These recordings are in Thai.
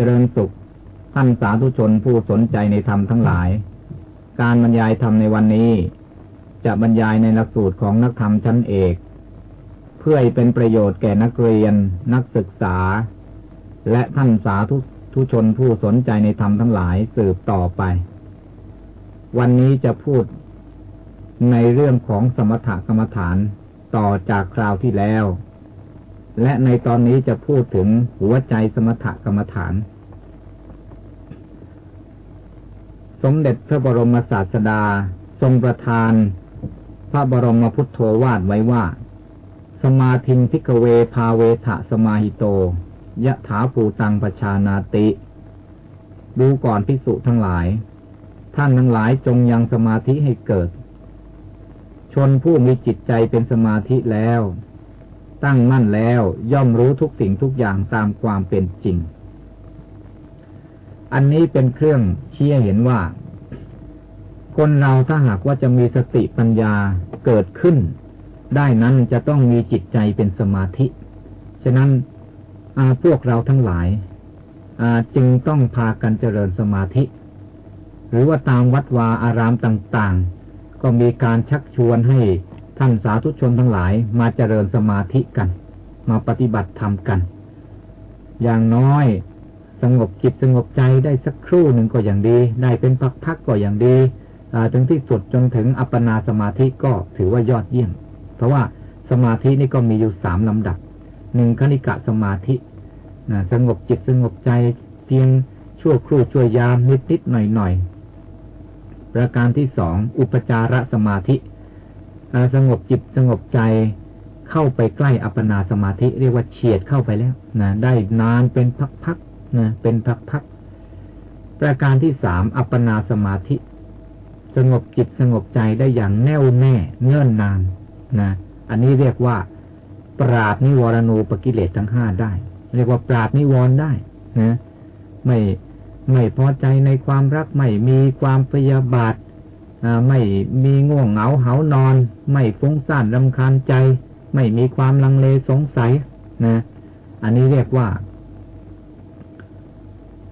เจริญสุข ท่านสาธุชนผู้สนใจในธรรมทั้งหลาย การบรรยายธรรมในวันนี้ จะบรรยายในหลักสูตรของนักธรรมชั้นเอก เพื่อเป็นประโยชน์แก่นักเรียน นักศึกษา และท่านสาธุทุชนผู้สนใจในธรรมทั้งหลายสืบต่อไป วันนี้จะพูดในเรื่องของสมถกรรมฐานต่อจากคราวที่แล้ว และในตอนนี้จะพูดถึงหัวใจสมถกรรมฐาน สมเด็จพระบรมศาสดา ทรงประทาน พระบรมพุทโธวาดไว้ว่า สมาธิพิกเวภาเวทะสมาหิโต ยะถาภูตังปชานาติ ดูก่อนพิสุทั้งหลาย ท่านทั้งหลายจงยังสมาธิให้เกิด ชนผู้มีจิตใจเป็นสมาธิแล้ว ตั้งมั่นแล้วย่อมรู้ทุกสิ่งทุกอย่างตามความเป็นจริง อันนี้เป็นเครื่องเชี่ยเห็นว่า คนเราถ้าหากว่าจะมีสติปัญญาเกิดขึ้น ได้นั้นจะต้องมีจิตใจเป็นสมาธิ ฉะนั้นพวกเราทั้งหลายจึงต้องพากันเจริญสมาธิ หรือว่าตามวัดวาอารามต่าง ๆ ก็มีการชักชวนให้ ท่านสาธุชนทั้งหลายมาเจริญสมาธิกัน มาปฏิบัติธรรมกัน อย่างน้อยสงบจิตสงบใจได้สักครู่หนึ่งก็อย่างดี ได้เป็นพักๆก็อย่างดีถึงที่สุดจนถึงอัปปนาสมาธิก็ถือว่ายอดเยี่ยม เพราะว่าสมาธินี่ก็มีอยู่สามลำดับหนึ่งคณิกะสมาธิสงบจิตสงบใจเพียงชั่วครู่ชั่วยามนิดนิดหน่อยหน่อยประการที่สองอุปจารสมาธิ สงบจิตสงบใจเข้าไปใกล้อัปปนาสมาธิเรียกว่าเฉียดเข้าไปแล้วนะได้นานเป็นพักๆนะเป็นพักๆประการที่สามอัปปนาสมาธิ สงบจิตสงบใจได้อย่างแน่วแน่เนื่นนานนะอันนี้เรียกว่า ปราดนิวรณูปกิเลสทั้งห้าได้ เรียกว่าปราดนิวรณ์ได้นะไม่ไม่พอใจในความรักไม่มีความพยาบาท ไม่มีง่วงเหงาเหานอน ไม่ฟุ้งซ่านรำคาญใจ ไม่มีความลังเลสงสัยนะอันนี้เรียกว่า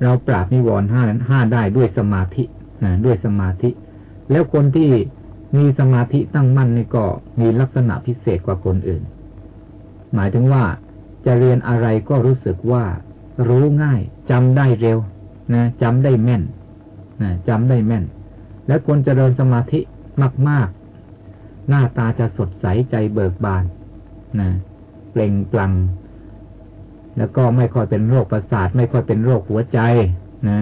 เราปราบนิวรณ์ห้าห้าได้ด้วยสมาธินะด้วยสมาธิ แล้วคนที่มีสมาธิตั้งมั่นนี่ก็มีลักษณะพิเศษกว่าคนอื่น หมายถึงว่าจะเรียนอะไรก็รู้สึกว่า รู้ง่ายจำได้เร็วนะจำได้แม่นนะจำได้แม่น และควรเจริญสมาธิมาก ๆ หน้าตาจะสดใสใจเบิกบานนะเปล่งปลั่งแล้วก็ไม่ค่อยเป็นโรคประสาท ไม่ค่อยเป็นโรคหัวใจนะ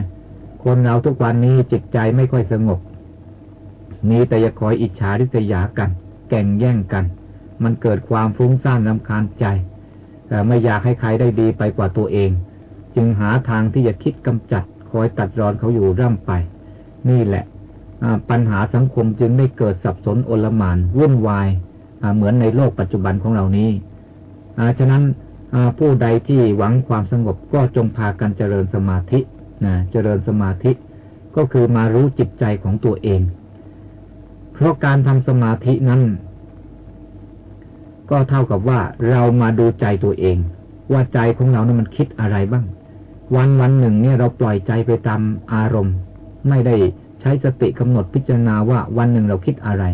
คนเราทุกวันนี้จิตใจไม่ค่อยสงบมีแต่จะคอยอิจฉาริษยากัน แก่งแย่งกัน มันเกิดความฟุ้งซ่านลำคาญใจแต่ไม่อยากให้ใครได้ดีไปกว่าตัวเอง จึงหาทางที่จะคิดกำจัด คอยตัดรอนเขาอยู่ร่ำไป นี่แหละ ปัญหาสังคมจึงได้เกิดสับสนโอลมานวุ่นวายเหมือนในโลกปัจจุบันของเรานี้ฉะนั้นผู้ใดที่หวังความสงบก็จงพากันเจริญสมาธินะเจริญสมาธิก็คือมารู้จิตใจของตัวเอง เพราะการทำสมาธินั้น ก็เท่ากับว่าเรามาดูใจตัวเอง ว่าใจของเรานั้นมันคิดอะไรบ้าง วันวันหนึ่งเนี่ยเราปล่อยใจไปตามอารมณ์ ไม่ได้ ช้สติกำหนดพิจารณาว่าวันหนึ่งเราคิดอะไร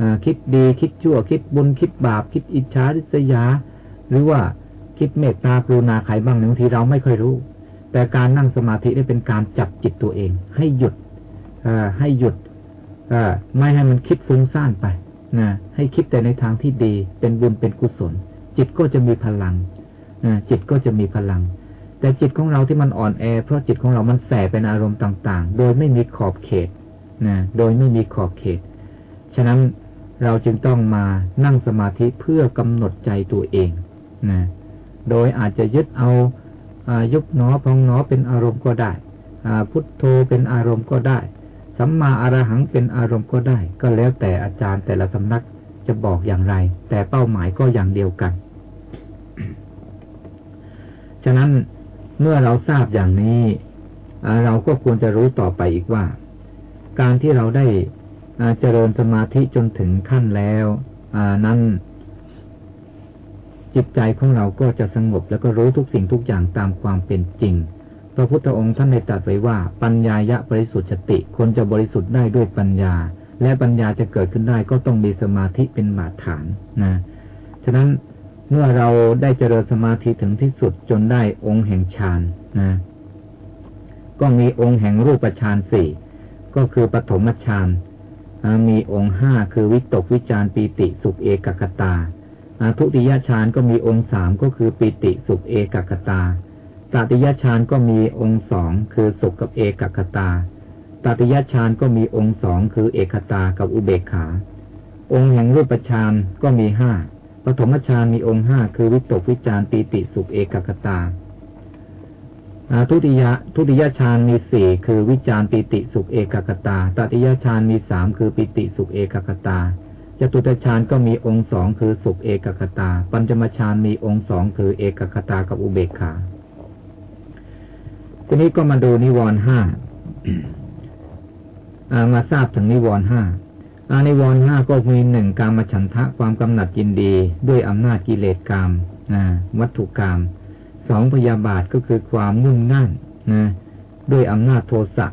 อคิดดีคิดชั่ว คิดบุญคิดบาป คิดอิจฉาริษยา หรือว่าคิดเมตตากรุณาใครบ้างบางทีเราไม่เคยรู้ แต่การนั่งสมาธิได้เป็นการจับจิตตัวเอง ให้หยุดอให้หยุดอไม่ให้มันคิดฟุ้งซ่านไปนะให้คิดแต่ในทางที่ดีเป็นบุญเป็นกุศล จิตก็จะมีพลังจิตก็จะมีพลัง แต่จิตของเราที่มันอ่อนแอ เพราะจิตของเรามันแสบเป็นอารมณ์ต่าง ๆ โดยไม่มีขอบเขตนะโดยไม่มีขอบเขต ฉะนั้นเราจึงต้องมานั่งสมาธิเพื่อกำหนดใจตัวเองนะโดยอาจจะยึดเอาอายุบหนอพองหนอเป็นอารมณ์ก็ได้พุทโธเป็นอารมณ์ก็ได้ สัมมาอารหังเป็นอารมณ์ก็ได้ ก็แล้วแต่อาจารย์แต่ละสำนักจะบอกอย่างไร แต่เป้าหมายก็อย่างเดียวกัน ฉะนั้น เมื่อเราทราบอย่างนี้ เราก็ควรจะรู้ต่อไปอีกว่า การที่เราได้เจริญสมาธิจนถึงขั้นแล้วนั้นจิตใจของเราก็จะสงบแล้วก็รู้ทุกสิ่งทุกอย่างตามความเป็นจริง พระพุทธองค์ท่านได้ตรัสไว้ว่า ปัญญายะบริสุทธิ์ติ คนจะบริสุทธิ์ได้ด้วยปัญญา และปัญญาจะเกิดขึ้นได้ก็ต้องมีสมาธิเป็นบาดฐานนะ ฉะนั้น เมื่อเราได้เจริญสมาธิถึงที่สุดจนได้องค์แห่งฌานนะ ก็มีองค์แห่งรูปฌานสี่ก็คือปฐมฌานมีองค์ห้าคือวิตกวิจารปีติสุขเอกกตาทุติยฌานก็มีองค์สามก็คือปิติสุขเอกกตาตติยฌานก็มีองค์สองคือสุขกับเอกกตาตติยฌานก็มีองค์สองคือเอกตากับอุเบกขา องค์แห่งรูปฌานก็มีห้า ปฐมฌานมีองค์ห้าคือวิตกวิจารปีติสุขเอกกตาทุติยทุติยฌานมีสี่คือวิจารปิติสุขเอกกตาตติยฌานมีสามคือปิติสุขเอกกตาจตุตฌานก็มีองค์สองคือสุขเอกกตา ปัญจมฌานมีองค์สองคือเอกกตากับอุเบกขาทีนี้ก็มาดูนิวรณ์ห้ามาทราบถึงนิวรณ์ห้า อานิวรณ์ห้าก็มีหนึ่งการมาฉันทะความกำหนัดยินดี ด้วยอำนาจกิเลสกรรมวัตถุกรรมสองพยาบาทก็คือความมุ่งนั่นนะด้วยอำนาจโทสะ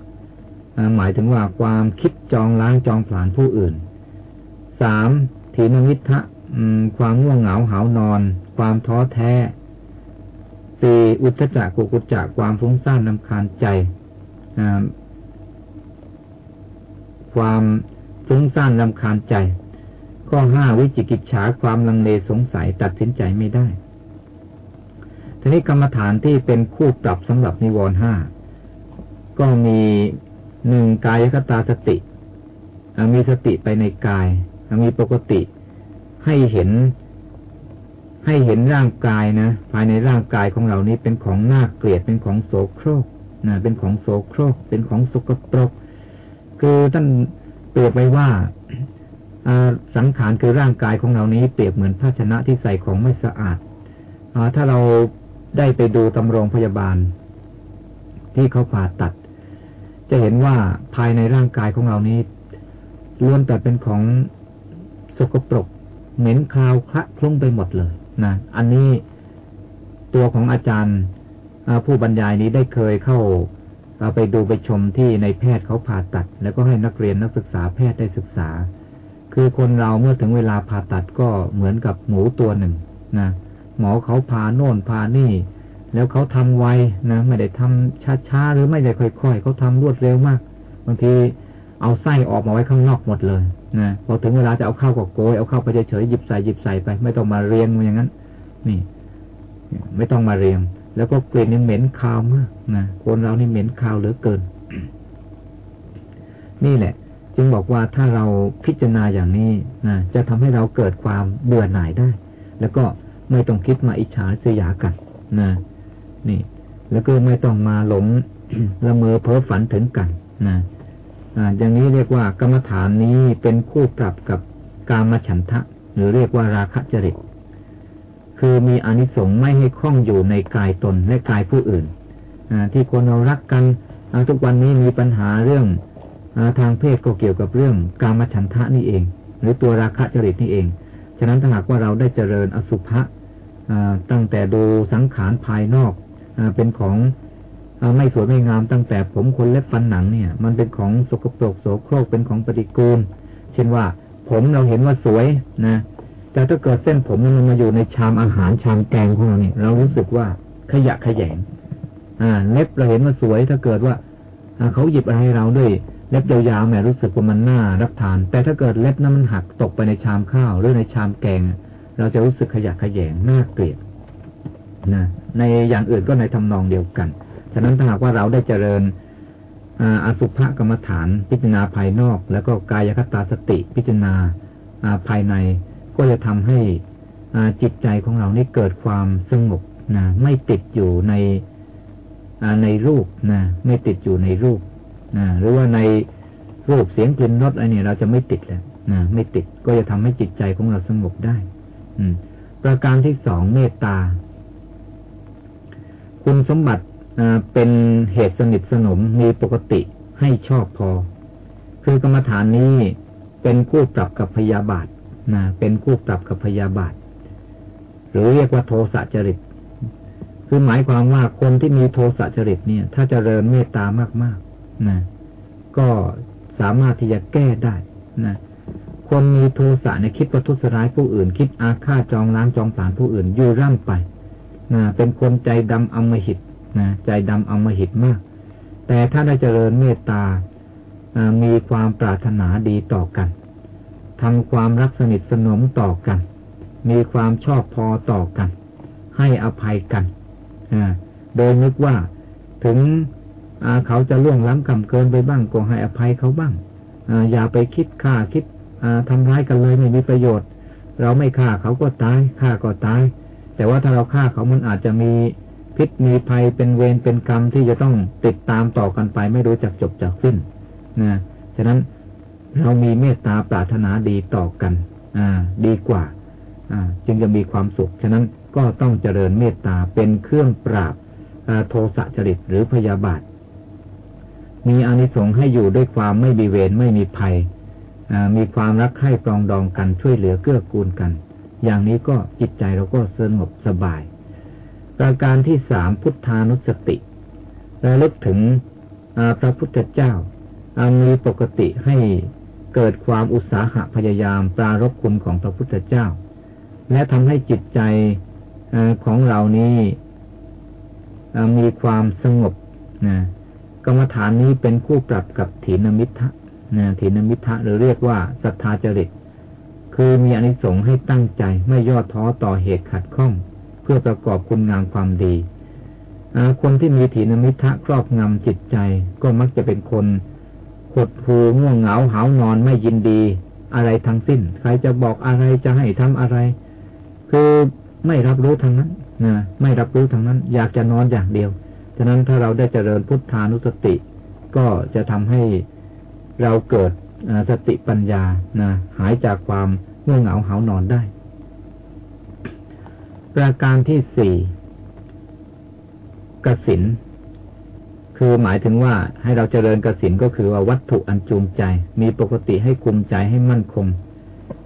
หมายถึงว่าความคิดจองล้างจองผลาญผู้อื่นสามถีนมิทะความง่วงเหงาหานอน ความท้อแท้สี่อุทจักกุกุจักความฟุ้งซ่านนำคาญใจความ ฟุ้งซ่านนำคาญใจ ข้อห้าวิจิกิจฉาความลังเลสงสัยตัดสินใจไม่ได้ ทีนี้กรรมฐานที่เป็นคู่ปรับสำหรับนิวรณ์ห้าก็มีหนึ่งกายคตาสติ มีสติไปในกาย มีปกติให้เห็น ให้เห็นร่างกายนะ ภายในร่างกายของเรานี้เป็นของน่าเกลียดเป็นของโสโครกนะเป็นของโสโครก เป็นของสกปรก คือท่าน เปรียบไว้ว่าสังขารคือร่างกายของเรานี้เปรียบเหมือนภาชนะที่ใส่ของไม่สะอาดถ้าเราได้ไปดูตำรงพยาบาล ที่เขาผ่าตัด จะเห็นว่าภายในร่างกายของเรานี้ล้วนแต่เป็นของสกปรก เหม็นคาวคละคลุ้งไปหมดเลยนะอันนี้ตัวของอาจารย์ผู้บรรยายนี้ได้เคยเข้า เราไปดูไปชมที่ในแพทย์เขาผ่าตัด แล้วก็ให้นักเรียนนักศึกษาแพทย์ได้ศึกษา คือคนเราเมื่อถึงเวลาผ่าตัดก็เหมือนกับหมูตัวหนึ่งนะหมอเขาพาโน่นพานี่ แล้วเขาทำไวนะไม่ได้ทำช้าๆหรือไม่ได้ค่อยๆเขาทารวดเร็วมากบางทีเอาไส้ออกมาไว้ข้างนอกหมดเลยนะพอถึงเวลาจะเอาเข้าก็โกยเอาเข้าไปเฉยๆหยิบใส่หยิบใส่ไป ไม่ต้องมาเรียงอย่างนั้น นี่ ไม่ต้องมาเรียง แล้วก็กลิ่นนี่เหม็นคาวมากนะคนเรานี่เหม็นคาวเหลือเกิน นี่แหละ จึงบอกว่าถ้าเราพิจารณาอย่างนี้นะจะทำให้เราเกิดความเบื่อหน่ายได้ แล้วก็ไม่ต้องคิดมาอิจฉาเสียากันนะนี่ แล้วก็ไม่ต้องมาหลงละเมอเพ้อฝันถึงกันนะอ่าอย่างนี้เรียกว่ากรรมฐานนี้เป็นคู่ปรับกับกามฉันทะ หรือเรียกว่าราคะจริต คือมีอนิสงส์ไม่ให้คล้องอยู่ในกายตนและกายผู้อื่นอที่คนเรารักกันทุกวันนี้มีปัญหาเรื่องอทางเพศก็เกี่ยวกับเรื่องกามฉันทะนี่เอง หรือตัวราคะจริตนี่เอง ฉะนั้นถ้าหากว่าเราได้เจริญอสุภะตั้งแต่ดูสังขารภายนอกอเป็นของไม่สวยไม่งามตั้งแต่ผมขนเล็บฟันหนังเนี่ย มันเป็นของสกปรกโสโครกเป็นของปฏิกูล เช่นว่า ผมเราเห็นว่าสวยนะ แต่ถ้าเกิดเส้นผมมันมาอยู่ในชามอาหารชามแกงของเราเนี่ย เรารู้สึกว่าขยะขยง อ่า เล็บเราเห็นว่าสวย ถ้าเกิดว่าเขาหยิบอะไรให้เราด้วยเล็บยาวๆแหมรู้สึกว่ามันน่ารับทาน แต่ถ้าเกิดเล็บนั้นมันหักตกไปในชามข้าวหรือในชามแกง เราจะรู้สึกขยะขยงน่าเกลียดนะในอย่างอื่นก็ในทำนองเดียวกัน ฉะนั้นถ้าหากว่าเราได้เจริญอสุภกรรมฐานพิจารณาภายนอก แล้วก็กายคตาสติพิจารณาภายใน ก็จะทำให้จิตใจของเรานี่เกิดความสงบนะไม่ติดอยู่ในในรูปนะไม่ติดอยู่ในรูปนะหรือว่าในรูปเสียงกลิ่นรสอะไรเนี่ยเราจะไม่ติดแล้วนะไม่ติดก็จะทำให้จิตใจของเราสงบได้ อืม ประการที่สองเมตตา คุณสมบัติเป็นเหตุสนิทสนมมีปกติให้ชอบพอ คือกรรมฐานนี้เป็นคู่ปรับกับพยาบาท นะเป็นคู่ปรับกับพยาบาท หรือเรียกว่าโทสะจริต คือหมายความว่าคนที่มีโทสะจริตเนี่ย ถ้าจเจริญเมตตามากๆนะก็สามารถที่จะแก้ได้นะคนมีโทสะเนี่ยคิดประทุษร้ายผู้อื่น คิดอาฆาตจองล้างจองผานผู้อื่นอยู่ร่ำไปนะเป็นคนใจดำอมหิตนะใจดำอมหิตมาก แต่ถ้าได้เจริญเมตตามีความปรารถนาดีต่อกัน ทำความรักสนิทสนมต่อกัน มีความชอบพอต่อกัน ให้อภัยกันโดยนึกว่าถึงเขาจะล่วงล้ำกำเกินไปบ้างก็ให้อภัยเขาบ้างอย่าไปคิดฆ่าคิดทำร้ายกันเลยไม่มีประโยชน์ เราไม่ฆ่าเขาก็ตายฆ่าก็ตาย แต่ว่าถ้าเราฆ่าเขามันอาจจะมีพิษมีภัยเป็นเวรเป็นกรรมที่จะต้องติดตามต่อกันไปไม่รู้จักจบจากสิ้นนะฉะนั้น เรามีเมตตาปรารถนาดีต่อกัน อ่า ดีกว่า อ่า จึงจะมีความสุข ฉะนั้นก็ต้องเจริญเมตตาเป็นเครื่องปราบโทสะจริตหรือพยาบาท มีอนิสงส์ให้อยู่ด้วยความไม่มีเวรไม่มีภัยมีความรักใคร่ปรองดองกันช่วยเหลือเกื้อกูลกัน อย่างนี้ก็จิตใจเราก็สงบสบาย ประการที่สามพุทธานุสติระลึกถึงพระพุทธเจ้ามีปกติให้ เกิดความอุตสาหะพยายามปรารบคุณของพระพุทธเจ้า และทำให้จิตใจของเรานี้มีความสงบนะกรรมฐานนี้เป็นคู่ปรับกับถีนมิทะนะถีนมิทะหรือเรียกว่าศรัทธาจริต คือมีอนิสงส์ให้ตั้งใจไม่ย่อท้อต่อเหตุขัดข้อง เพื่อประกอบคุณงามความดีคนที่มีถีนมิทะครอบงำจิตใจก็มักจะเป็นคน หดหูง่วงเหงาหานอนไม่ยินดี อะไรทั้งสิ้น ใครจะบอกอะไรจะให้ทำอะไร คือไม่รับรู้ทางนั้นนะไม่รับรู้ทางนั้น อยากจะนอนอย่างเดียวฉะนั้นถ้าเราได้เจริญพุทธานุสติ ก็จะทำให้เราเกิดสติปัญญานะหายจากความง่วงเหงาหานอนได้ ประการที่สี่กสิน คือหมายถึงว่าให้เราเจริญกสินก็คือว่าวัตถุอันจูงใจ มีปกติให้คุมใจให้มั่นคง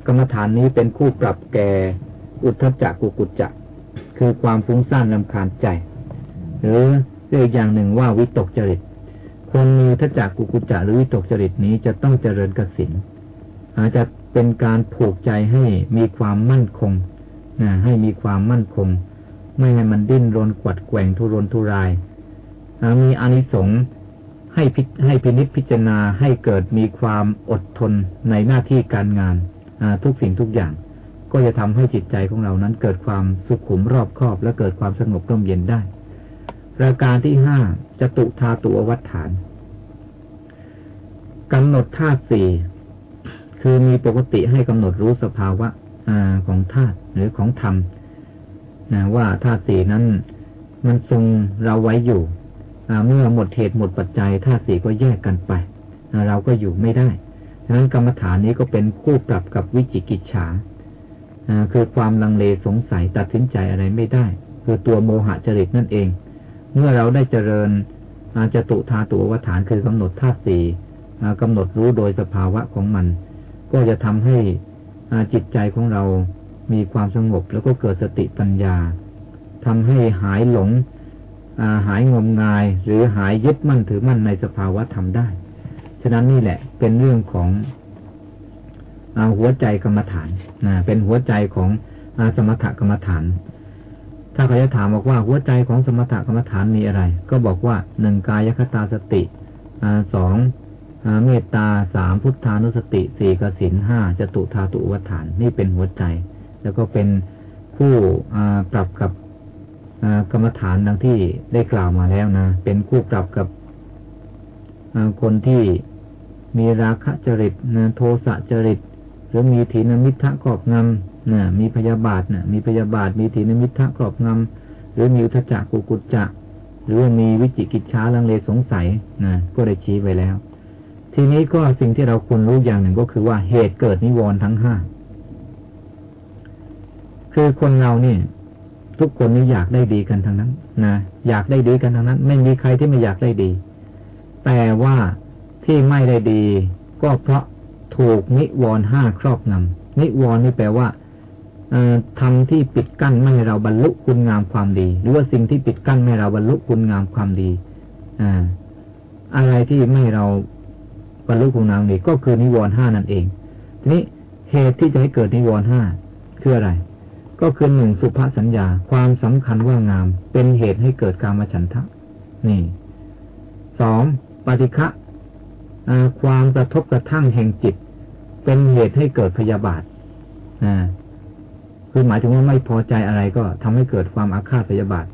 กรรมฐานนี้เป็นคู่ปรับแก่อุทธจักกุกุจจะคือความฟุ้งซ่านลำคาญใจ หรือเรียกอย่างหนึ่งว่าวิตกจริต คนมีทัจักกุกุจจะหรือวิตกจริตนี้จะต้องเจริญกสินอาจจะเป็นการผูกใจให้มีความมั่นคงนะให้มีความมั่นคง ไม่ให้มันดิ้นรนกวัดแกว่งทุรนทุราย มีอานิสงส์ให้พิให้พินิจพิจารณาให้เกิดมีความอดทนในหน้าที่การงานทุกสิ่งทุกอย่าง ก็จะทำให้จิตใจของเรานั้นเกิดความสุขุมรอบคอบ และเกิดความสงบร่มเย็นได้ประการที่ห้าจตุธาตุอวัฏฐานกำหนดธาตุสี่คือมีปกติให้กำหนดรู้สภาวะอของธาตุหรือของธรรมนะว่าธาตุสี่นั้นมันทรงเราไว้อยู่ เมื่อหมดเหตุหมดปัจจัยธาตุสี่ก็แยกกันไป เราก็อยู่ไม่ได้ฉะนั้นกรรมฐานนี้ก็เป็นคู่ปรับกับวิจิกิจฉาคือความลังเลสงสัยตัดสินใจอะไรไม่ได้ คือตัวโมหะจริตนั่นเอง เมื่อเราได้เจริญอาจตุธาตุวัฏฐานคือกำหนดธาตุสี่กำหนดรู้โดยสภาวะของมัน ก็จะทำให้จิตใจของเรามีความสงบแล้วก็เกิดสติปัญญาทำให้หายหลง หายงมงายหรือหายยึดมั่นถือมั่นในสภาวะธรรมได้ ฉะนั้นนี่แหละเป็นเรื่องของอหัวใจกรรมฐานนะเป็นหัวใจของอสมถกรรมฐาน ถ้าเขาจะถามบอกว่าหัวใจของสมถกรรมฐานมีอะไร ก็บอกว่าหนึ่งกายคตาสติอสองเมตตาสามพุทธานุสติสี่กสินห้าจตุธาตุวัฏฐาน นี่เป็นหัวใจ แล้วก็เป็นผู้ปรับกับ กรรมฐานดังที่ได้กล่าวมาแล้วนะ เป็นคู่ปรับกับคนที่มีราคะจริตนะโทสะจริต หรือมีถีนมิทะครอบงำนะมีพยาบาทนะมีพยาบาท มีถีนมิทะครอบงำหรือมีอุทจักกุกุจจะหรือมีวิจิกิจช้าลังเลสงสัยนะก็ได้ชี้ไว้แล้ว ทีนี้ก็สิ่งที่เราควรรู้อย่างหนึ่งก็คือว่าเหตุเกิดนิวรณ์ทั้งห้าคือคนเราเนี่ย ทุกคนนี่อยากได้ดีกันทั้งนั้นนะอยากได้ดีกันทั้งนั้น ไม่มีใครที่ไม่อยากได้ดี แต่ว่าที่ไม่ได้ดี ก็เพราะถูกนิวรณ์ห้าครอบงำนิวรณ์นี่แปลว่าทำที่ปิดกั้นไม่ให้เราบรรลุคุณงามความดี หรือว่าสิ่งที่ปิดกั้นไม่ให้เราบรรลุคุณงามความดีออะไรที่ไม่เราบรรลุคุณงามดีก็คือนิวรณ์ห้านั่นเองทีนี้เหตุที่จะให้เกิดนิวรณ์ห้าคืออะไร ก็คือหนึ่งสุภาสัญญา ความสำคัญว่างาม เป็นเหตุให้เกิดการมฉันทะ นี่สองปฏิฆะความกระทบกระทั่งแห่งจิต เป็นเหตุให้เกิดพยาบาทคือหมายถึงว่าไม่พอใจอะไรก็ทำให้เกิดความอาฆาตพยาบาท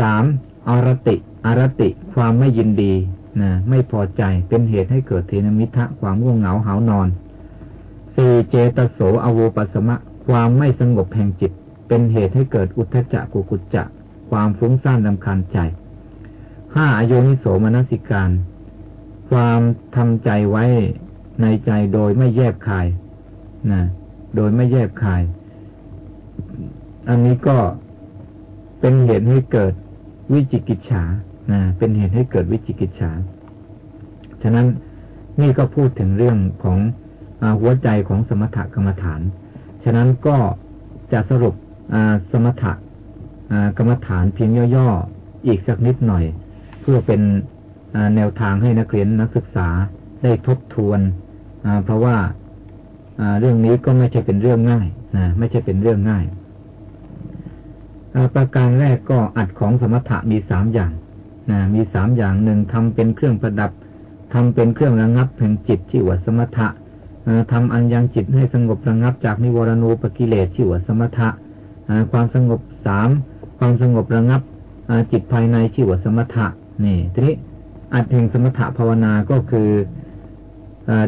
สามอรติอรติ ความไม่ยินดีนะไม่พอใจเป็นเหตุให้เกิดเทนมิทะความง่วงเหงาหานอนสี่เจตโสอโวปัสมะ ความไม่สงบแห่งจิต เป็นเหตุให้เกิดอุทธจักกุกุจจะ ความฟุ้งซ่านลำคาญใจห้าอโยนิโสมนสิการ ความทำใจไว้ในใจโดยไม่แยบคายนะโดยไม่แยบคาย อันนี้ก็เป็นเหตุให้เกิดวิจิกิจฉานะเป็นเหตุให้เกิดวิจิกิจฉา ฉะนั้นนี่ก็พูดถึงเรื่องของอหัวใจของสมถกรรมฐาน ฉะนั้นก็จะสรุปสมถะกรรมฐานเพียงย่อๆ อีกสักนิดหน่อย เพื่อเป็นแนวทางให้นักเรียนนักศึกษาได้ทบทวนเพราะว่าเรื่องนี้ก็ไม่ใช่เป็นเรื่องง่ายนะไม่ใช่เป็นเรื่องง่ายประการแรกก็อัดของสมถะมีสามอย่างนะมีสามอย่างหนึ่งทำเป็นเครื่องประดับทำเป็นเครื่องระงับแห่งจิตที่ว่าสมถะ ทำอันยังจิตให้สงบระงับจากนิวรณูปกิเลสที่ว่าสมถะความสงบสามความสงบระงับจิตภายในชื่อว่าสมถะนี่ทีนี้อัดแห่งสมถะภาวนาก็คือ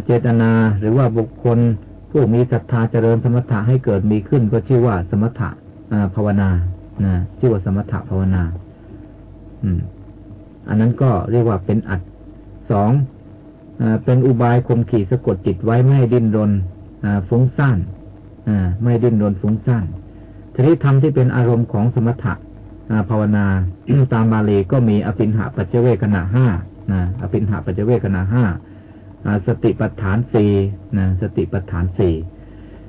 เจตนาหรือว่าบุคคลผู้มีศรัทธาเจริญสมถะให้เกิดมีขึ้น ก็ชื่อว่าสมถะภาวนานะชื่อว่าสมถะภาวนา อืม อันนั้นก็เรียกว่าเป็นอัดสอง เป็นอุบายคมขี่สะกดจิตไว้ไม่ให้ดิ้นรนฟุ้งซ่านไม่ดิ้นรนฟุ้งซ่านทีนี้ธรรมที่เป็นอารมณ์ของสมถะภาวนาตามบาลีก็มีอภินหาปัจเจเวขณะห้าอภินหาปัจเจเวขณะห้าสติปัฏฐานสี่สติปัฏฐานสี่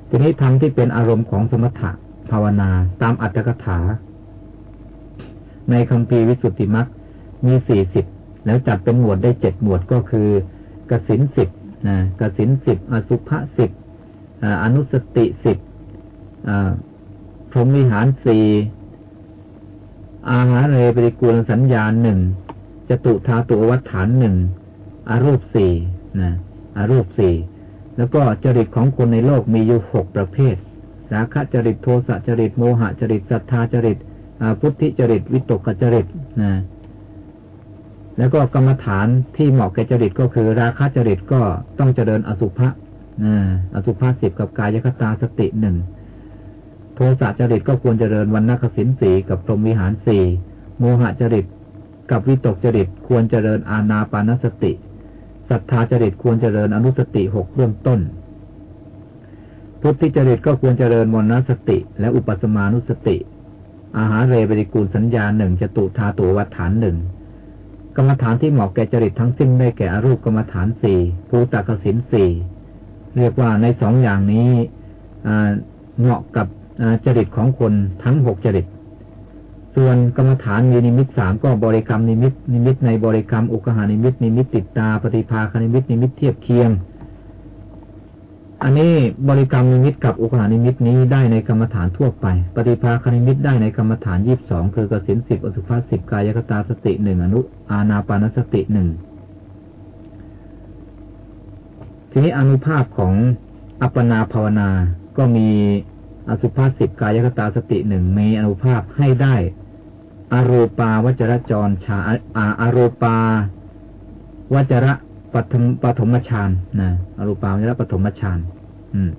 ทีนี้ธรรมที่เป็นอารมณ์ของสมถะภาวนาตามอัตถกถา ในคำพีวิสุทธิมักมีสี่สิบแล้วจัดเป็นหมวดได้เจ็ดหมวดก็คือ กสินสิบนะกสินสิบอสุภะสิบอนุสติสิบพรหมวิหารสี่อาหารเรปริกูลสัญญาหนึ่งจตุธาตุวัฏฐานหนึ่งอารูปสี่นะอารูปสี่แล้วก็จริตของคนในโลกมีอยู่หกประเภท ราคะจริตโทสะจริตโมหะจริตศรัทธาจริตพุทธิจริตวิตกจริตนะ แล้วก็กรรมฐานที่เหมาะแก่จริตก็คือ ราคะจริตก็ต้องเจริญอสุภะอสุภะสิบกับกายคตาสติหนึ่งโทสะจริตก็ควรเจริญวันนัคสินสีกับพรหมวิหารสี่โมหะจริตกับวิตกจริตควรเจริญอาณาปานสติศรัทธาจริตควรเจริญอนุสติหกเบื้องต้น พุทธิจริตก็ควรเจริญมนสติ และอุปสมานุสติ อาหารเรบริกูลสัญญาหนึ่งจตุธาตุวัฏฐานหนึ่ง กรรมฐานที่เหมาะแก่จริตทั้งสิ้นได้แก่อรูปกรรมฐานสี่ภูตกสินสี่เรียกว่าในสองอย่างนี้เหมาะกับจริตของคนทั้งหกจริต ส่วนกรรมฐานมีนิมิตสามก็บริกรรมนิมิตนิมิตในบริกรรมอุคคหนิมิตนิมิตติดตาปฏิภาคนิมิตนิมิตเทียบเคียง อันนี้บริกรรมนิมิตกับอุคคหนิมิตนี้ได้ในกรรมฐานทั่วไป ปฏิภาคนิมิตได้ในกรรมฐานยี่สิบสองคือกสินสิบอสุภาสิบกายคตาสติหนึ่งอนุอาณาปานสติหนึ่งทีนี้อนุภาพของอัปปนาภาวนา ก็มีอสุภาสิบกายคตาสติหนึ่งมีอนุภาพให้ได้อรูปาวจรจรชาอาอารูปา วจระ ปฐมปฐมฌานนะอรูปาวจระปฐมฌานอืม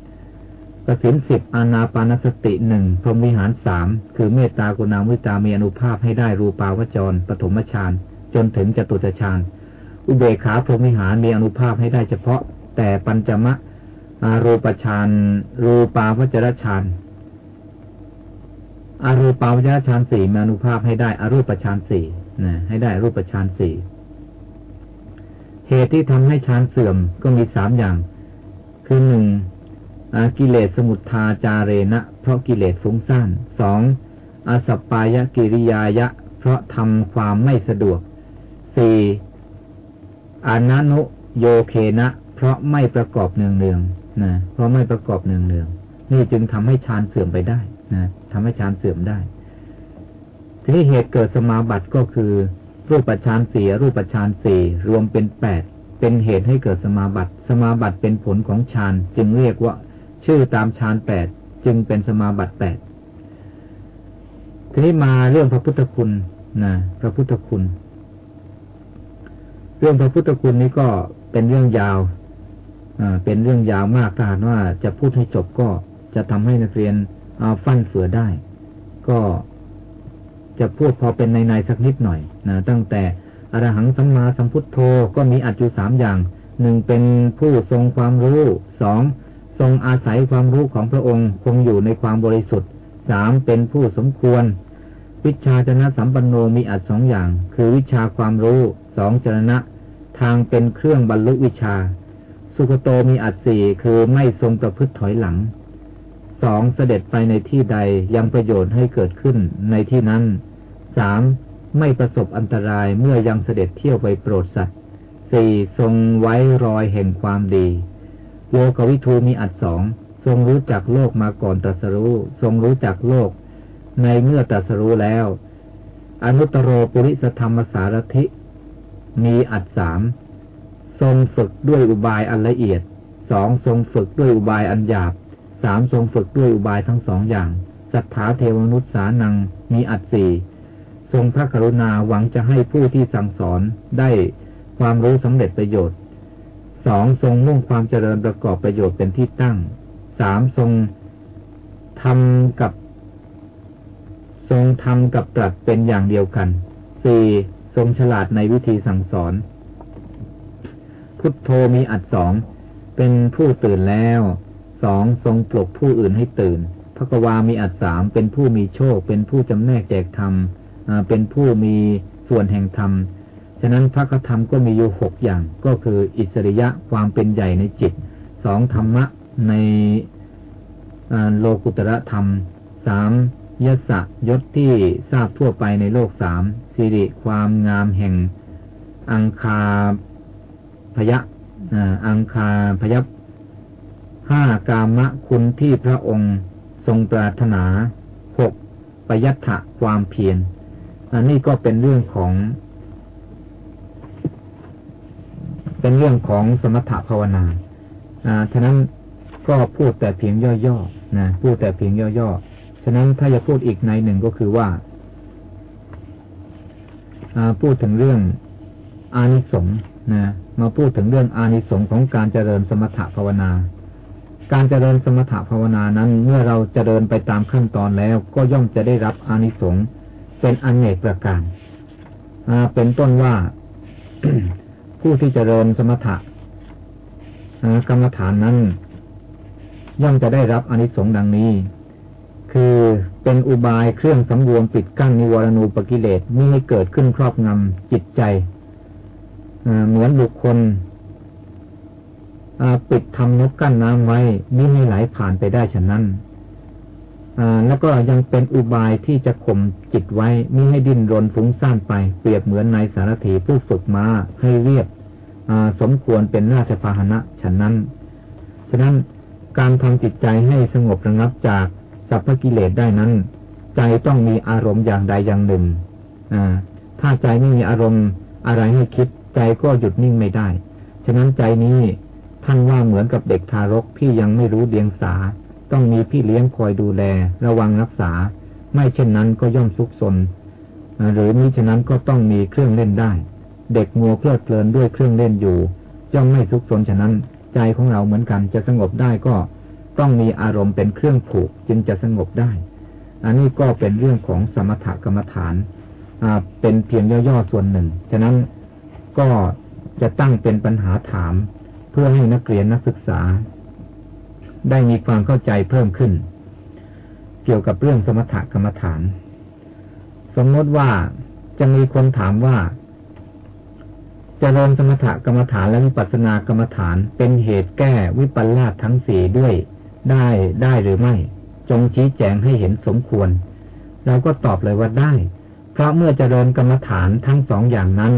กสินสิบอานาปานสติหนึ่งพรหมิหารสามคือเมตตากุณามุตามีอนุภาพให้ได้รูปาวจร ปฐมฌานจนถึงจตุตฌานอุเบกขาพรหมิหารมีอนุภาพให้ได้เฉพาะ แต่ปัญจมะอารูปฌานรูปาวจรฌานอารูปาวจรฌานสี่มีอนุภาพให้ได้อารูปฌานสี่นะให้ได้รูปฌานสี่ เหตุที่ทำให้ฌานเสื่อมก็มีสามอย่าง คือหนึ่งกิเลสสมุทธาจาเรนะ เพราะกิเลสฟุ้งซ่านสองอสปายกิริยายะ เพราะทำความไม่สะดวกสี่อนันุโยเคนะ เพราะไม่ประกอบเนืองเนืองนะเพราะไม่ประกอบเนืองเนืองนี่จึงทำให้ฌานเสื่อมไปได้นะทำให้ฌานเสื่อมได้ทีนี้เหตุเกิดสมาบัติก็คือ รูปฌานสี่รูปฌานสี่รวมเป็นแปดเป็นเหตุให้เกิดสมาบัติ สมาบัติเป็นผลของฌานจึงเรียกว่า ชื่อตามฌานแปดจึงเป็นสมาบัติแปดทีนี้มาเรื่องพระพุทธคุณนะพระพุทธคุณ เรื่องพระพุทธคุณนี้ก็เป็นเรื่องยาวอ่าเป็นเรื่องยาวมากถ้าหากว่าจะพูดให้จบก็จะทำให้นักเรียนเอาฟั่นเฟือได้ ก็ จะพูดพอเป็นในในสักนิดหน่อยนะตั้งแต่อรหังสัมมาสัมพุทโธก็มีอัจจุสามอย่างหนึ่งเป็นผู้ทรงความรู้สองทรงอาศัยความรู้ของพระองค์คงอยู่ในความบริสุทธิ์สามเป็นผู้สมควร วิชาจนะสัมปันโนมีอัดสองอย่าง คือวิชาความรู้สองจนะทางเป็นเครื่องบรรลุวิชา สุขโตมีอัดสี่คือไม่ทรงประพฤติถอยหลัง สองเสด็จไปในที่ใดยังประโยชน์ให้เกิดขึ้นในที่นั้นสามไม่ประสบอันตรายเมื่อยังเสด็จเที่ยวไปโปรดสัตว์สี่ทรงไว้รอยแห่งความดีโลกวิทูมีอัดสองทรงรู้จักโลกมาก่อนตรัสรู้ ทรงรู้จักโลก ในเมื่อตรัสรู้แล้ว อนุตโรปุริสธรรมสารถิมีอัดสามทรงฝึกด้วยอุบายอันละเอียดสองทรงฝึกด้วยอุบายอันหยาบ สามทรงฝึกด้วยอุบายทั้งสองอย่างสัทธาเทวมนุษย์สานังมีอัดสี่ทรงพระกรุณาหวังจะให้ผู้ที่สั่งสอนได้ความรู้สำเร็จประโยชน์สองทรงมุ่งความเจริญประกอบประโยชน์เป็นที่ตั้งสามทรงทำกับ ทรงทำกับตรัสเป็นอย่างเดียวกันสี่ทรงฉลาดในวิธีสั่งสอน พุทโธมีอัดสองเป็นผู้ตื่นแล้ว สองทรงปลุกผู้อื่นให้ตื่นพระกวามีอัดสามเป็นผู้มีโชค เป็นผู้จำแนกแจกธรรมเป็นผู้มีส่วนแห่งธรรม ฉะนั้นพระธรรมก็มีอยู่หกอย่าง ก็คืออิสริยะความเป็นใหญ่ในจิตสองธรรมะในโลกุตระธรรมสามยศยศที่ทราบทั่วไปในโลกสามสิริความงามแห่ง อังคาพยะอังคาพยับ ห้ากามะคุณที่พระองค์ทรงปรารถนาหกปยัตถะความเพียรอันนี้ก็เป็นเรื่องของ เป็นเรื่องของสมถะภาวนาอ่าฉะนั้นก็พูดแต่เพียงย่อๆนะพูดแต่เพียงย่อๆฉะนั้นถ้าจะพูดอีกในหนึ่งก็คือว่าพูดถึงเรื่องอานิสงส์นะมาพูดถึงเรื่องอานิสงส์ของการเจริญสมถะภาวนา การเจริญสมถะภาวนานั้นเมื่อเราจเจริญไปตามขั้นตอนแล้วก็ย่อมจะได้รับอานิสงส์เป็นอันเนกประการเป็นต้นว่าผู้ที่เจริญสมถะกรรมฐานนั้น ย่อมจะได้รับอนิสงส์ดังนี้ คือเป็นอุบายเครื่องสำรวมปิดกั้นนิวรณูปกิเลสมิให้เกิดขึ้นครอบงำจิตใจเหมือนบุคคล ปิดทำนกกั้นน้ำไว้ไมิให้ไหลผ่านไปได้ฉะนั้นแล้วก็ยังเป็นอุบายที่จะข่มจิตไว้มิให้ดิ้นรนฟุ้งซ่านไป เปรียบเหมือนนายสารถีผู้ฝึกมาให้เรียบสมควรเป็นราชพาหนะฉะนั้น ฉะนั้นการทำจิตใจให้สงบระงับจากสัพพกิเลสได้นั้น ใจต้องมีอารมณ์อย่างใดอย่างหนึ่งถ้าใจไม่มีอารมณ์อะไรให้คิด ใจก็หยุดนิ่งไม่ได้ ฉะนั้นใจนี้ ท่านว่าเหมือนกับเด็กทารกที่ยังไม่รู้เดียงสา ต้องมีพี่เลี้ยงคอยดูแล ระวังรักษา ไม่เช่นนั้นก็ย่อมซุกซนหรือมิฉะนั้นก็ต้องมีเครื่องเล่นได้ เด็กงัวเพลิดเพลินด้วยเครื่องเล่นอยู่ย่อมไม่ซุกซนฉะนั้น ใจของเราเหมือนกันจะสงบได้ก็ต้องมีอารมณ์เป็นเครื่องผูกจึงจะสงบได้ อันนี้ก็เป็นเรื่องของสมถกรรมฐานเป็นเพียงย่อๆส่วนหนึ่ง ฉะนั้นก็จะตั้งเป็นปัญหาถาม พื่อให้นักเรียนนักศึกษา ได้มีความเข้าใจเพิ่มขึ้น เกี่ยวกับเรื่องสมถกรรมฐาน สมมติว่าจะมีคนถามว่าจเจริญสมถกรรมฐานและวิปัสสนากรรมฐานเป็นเหตุแก้วิปัลลาสทั้งสี่ด้วย ได้ได้หรือไม่ จงชี้แจงให้เห็นสมควรเราก็ตอบเลยว่าได้ เพราะเมื่อเจริญกรรมฐานทั้งสองอย่างนั้น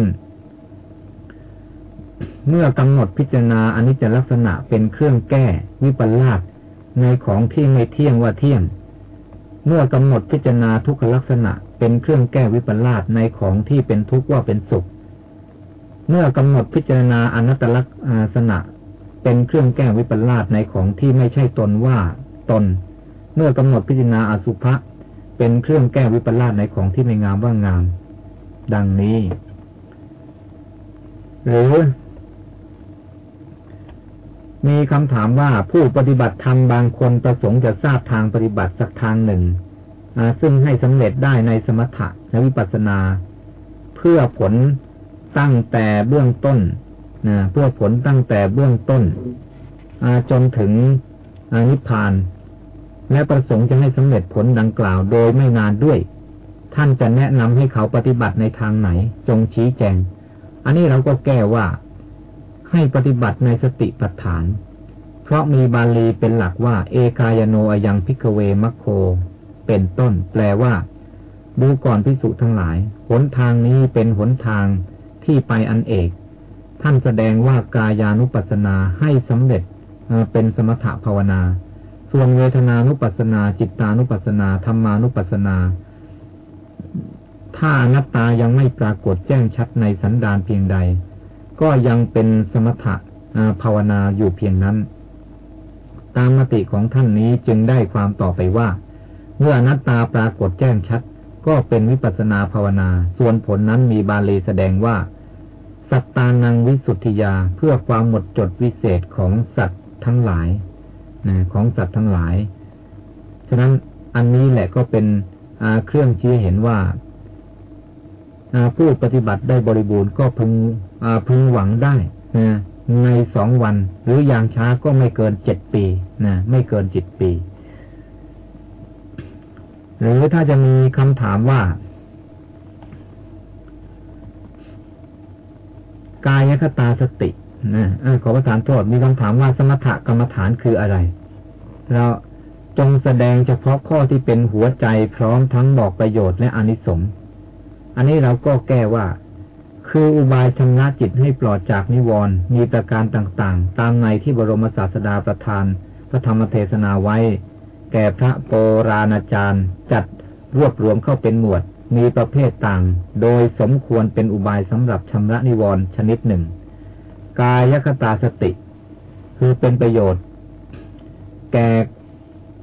เมื่อกำหนดพิจารณาอนิจจลักษณะเป็นเครื่องแก้วิปลาสในของที่ไม่เที่ยงว่าเที่ยง เมื่อกำหนดพิจารณาทุกขลักษณะเป็นเครื่องแก้วิปลาสในของที่เป็นทุกข์ว่าเป็นสุข เมื่อกำหนดพิจารณาอนัตตลักษณะ เป็นเครื่องแก้วิปลาสในของที่ไม่ใช่ตนว่าตน เมื่อกำหนดพิจารณาอสุภะเป็นเครื่องแก้วิปลาสในของที่ไม่งามว่างาม ดังนี้ หรือ มีคำถามว่าผู้ปฏิบัติธรรมบางคนประสงค์จะทราบทางปฏิบัติสักทางหนึ่ง ซึ่งให้สำเร็จได้ในสมถะและวิปัสสนา เพื่อผลตั้งแต่เบื้องต้นนะเพื่อผลตั้งแต่เบื้องต้นจนถึงนิพพาน และประสงค์จะให้สำเร็จผลดังกล่าวโดยไม่นานด้วย ท่านจะแนะนำให้เขาปฏิบัติในทางไหน จงชี้แจง อันนี้เราก็แก้ว่า ให้ปฏิบัติในสติปัฏฐาน เพราะมีบาลีเป็นหลักว่า เอกายโนอยังพิกเวมัคโค เป็นต้น แปลว่า ดูก่อนพิสุทั้งหลาย หนทางนี้เป็นหนทางที่ไปอันเอก ท่านแสดงว่ากายานุปัสสนาให้สำเร็จเป็นสมถะภาวนา ส่วนเวทนานุปัสสนา จิตานุปัสสนาธรรมานุปัสสนา ถ้าอนัตตายังไม่ปรากฏแจ้งชัดในสันดานเพียงใด ก็ยังเป็นสมถะภาวนาอยู่เพียงนั้น ตามมติของท่านนี้จึงได้ความต่อไปว่า เมื่อนัตตาปรากฏแจ้งชัด ก็เป็นวิปัสนาภาวนา ส่วนผลนั้นมีบาลีแสดงว่า สัตตานังวิสุทธิยาเพื่อความหมดจดวิเศษของสัตว์ทั้งหลายนะของสัตว์ทั้งหลาย ฉะนั้นอันนี้แหละก็เป็นเครื่องชี้เห็นว่าผู้ปฏิบัติได้บริบูรณ์ก็พึง พึงหวังได้นะในสองวัน หรืออย่างช้าก็ไม่เกินเจ็ดปีนะไม่เกินเจิตปี หรือถ้าจะมีคำถามว่า กายคตาสตินะขอประทานโทษมีคำถามว่าสมถกรรมฐานคืออะไร เราจงแสดงเฉพาะข้อที่เป็นหัวใจพร้อมทั้งบอกประโยชน์และอนิสงส์อันนี้เราก็แก้ว่า คืออุบายชำระจิตให้ปลอดจากนิวรณ์มีประการต่างๆ ตามในที่บรมศาสดาประทาน พระธรรมเทศนาไว้ แก่พระโบราณาจารย์ จัดรวบรวมเข้าเป็นหมวด มีประเภทต่าง โดยสมควรเป็นอุบายสำหรับชำระนิวรณ์ชนิดหนึ่ง กายคตาสติ คือเป็นประโยชน์ แก่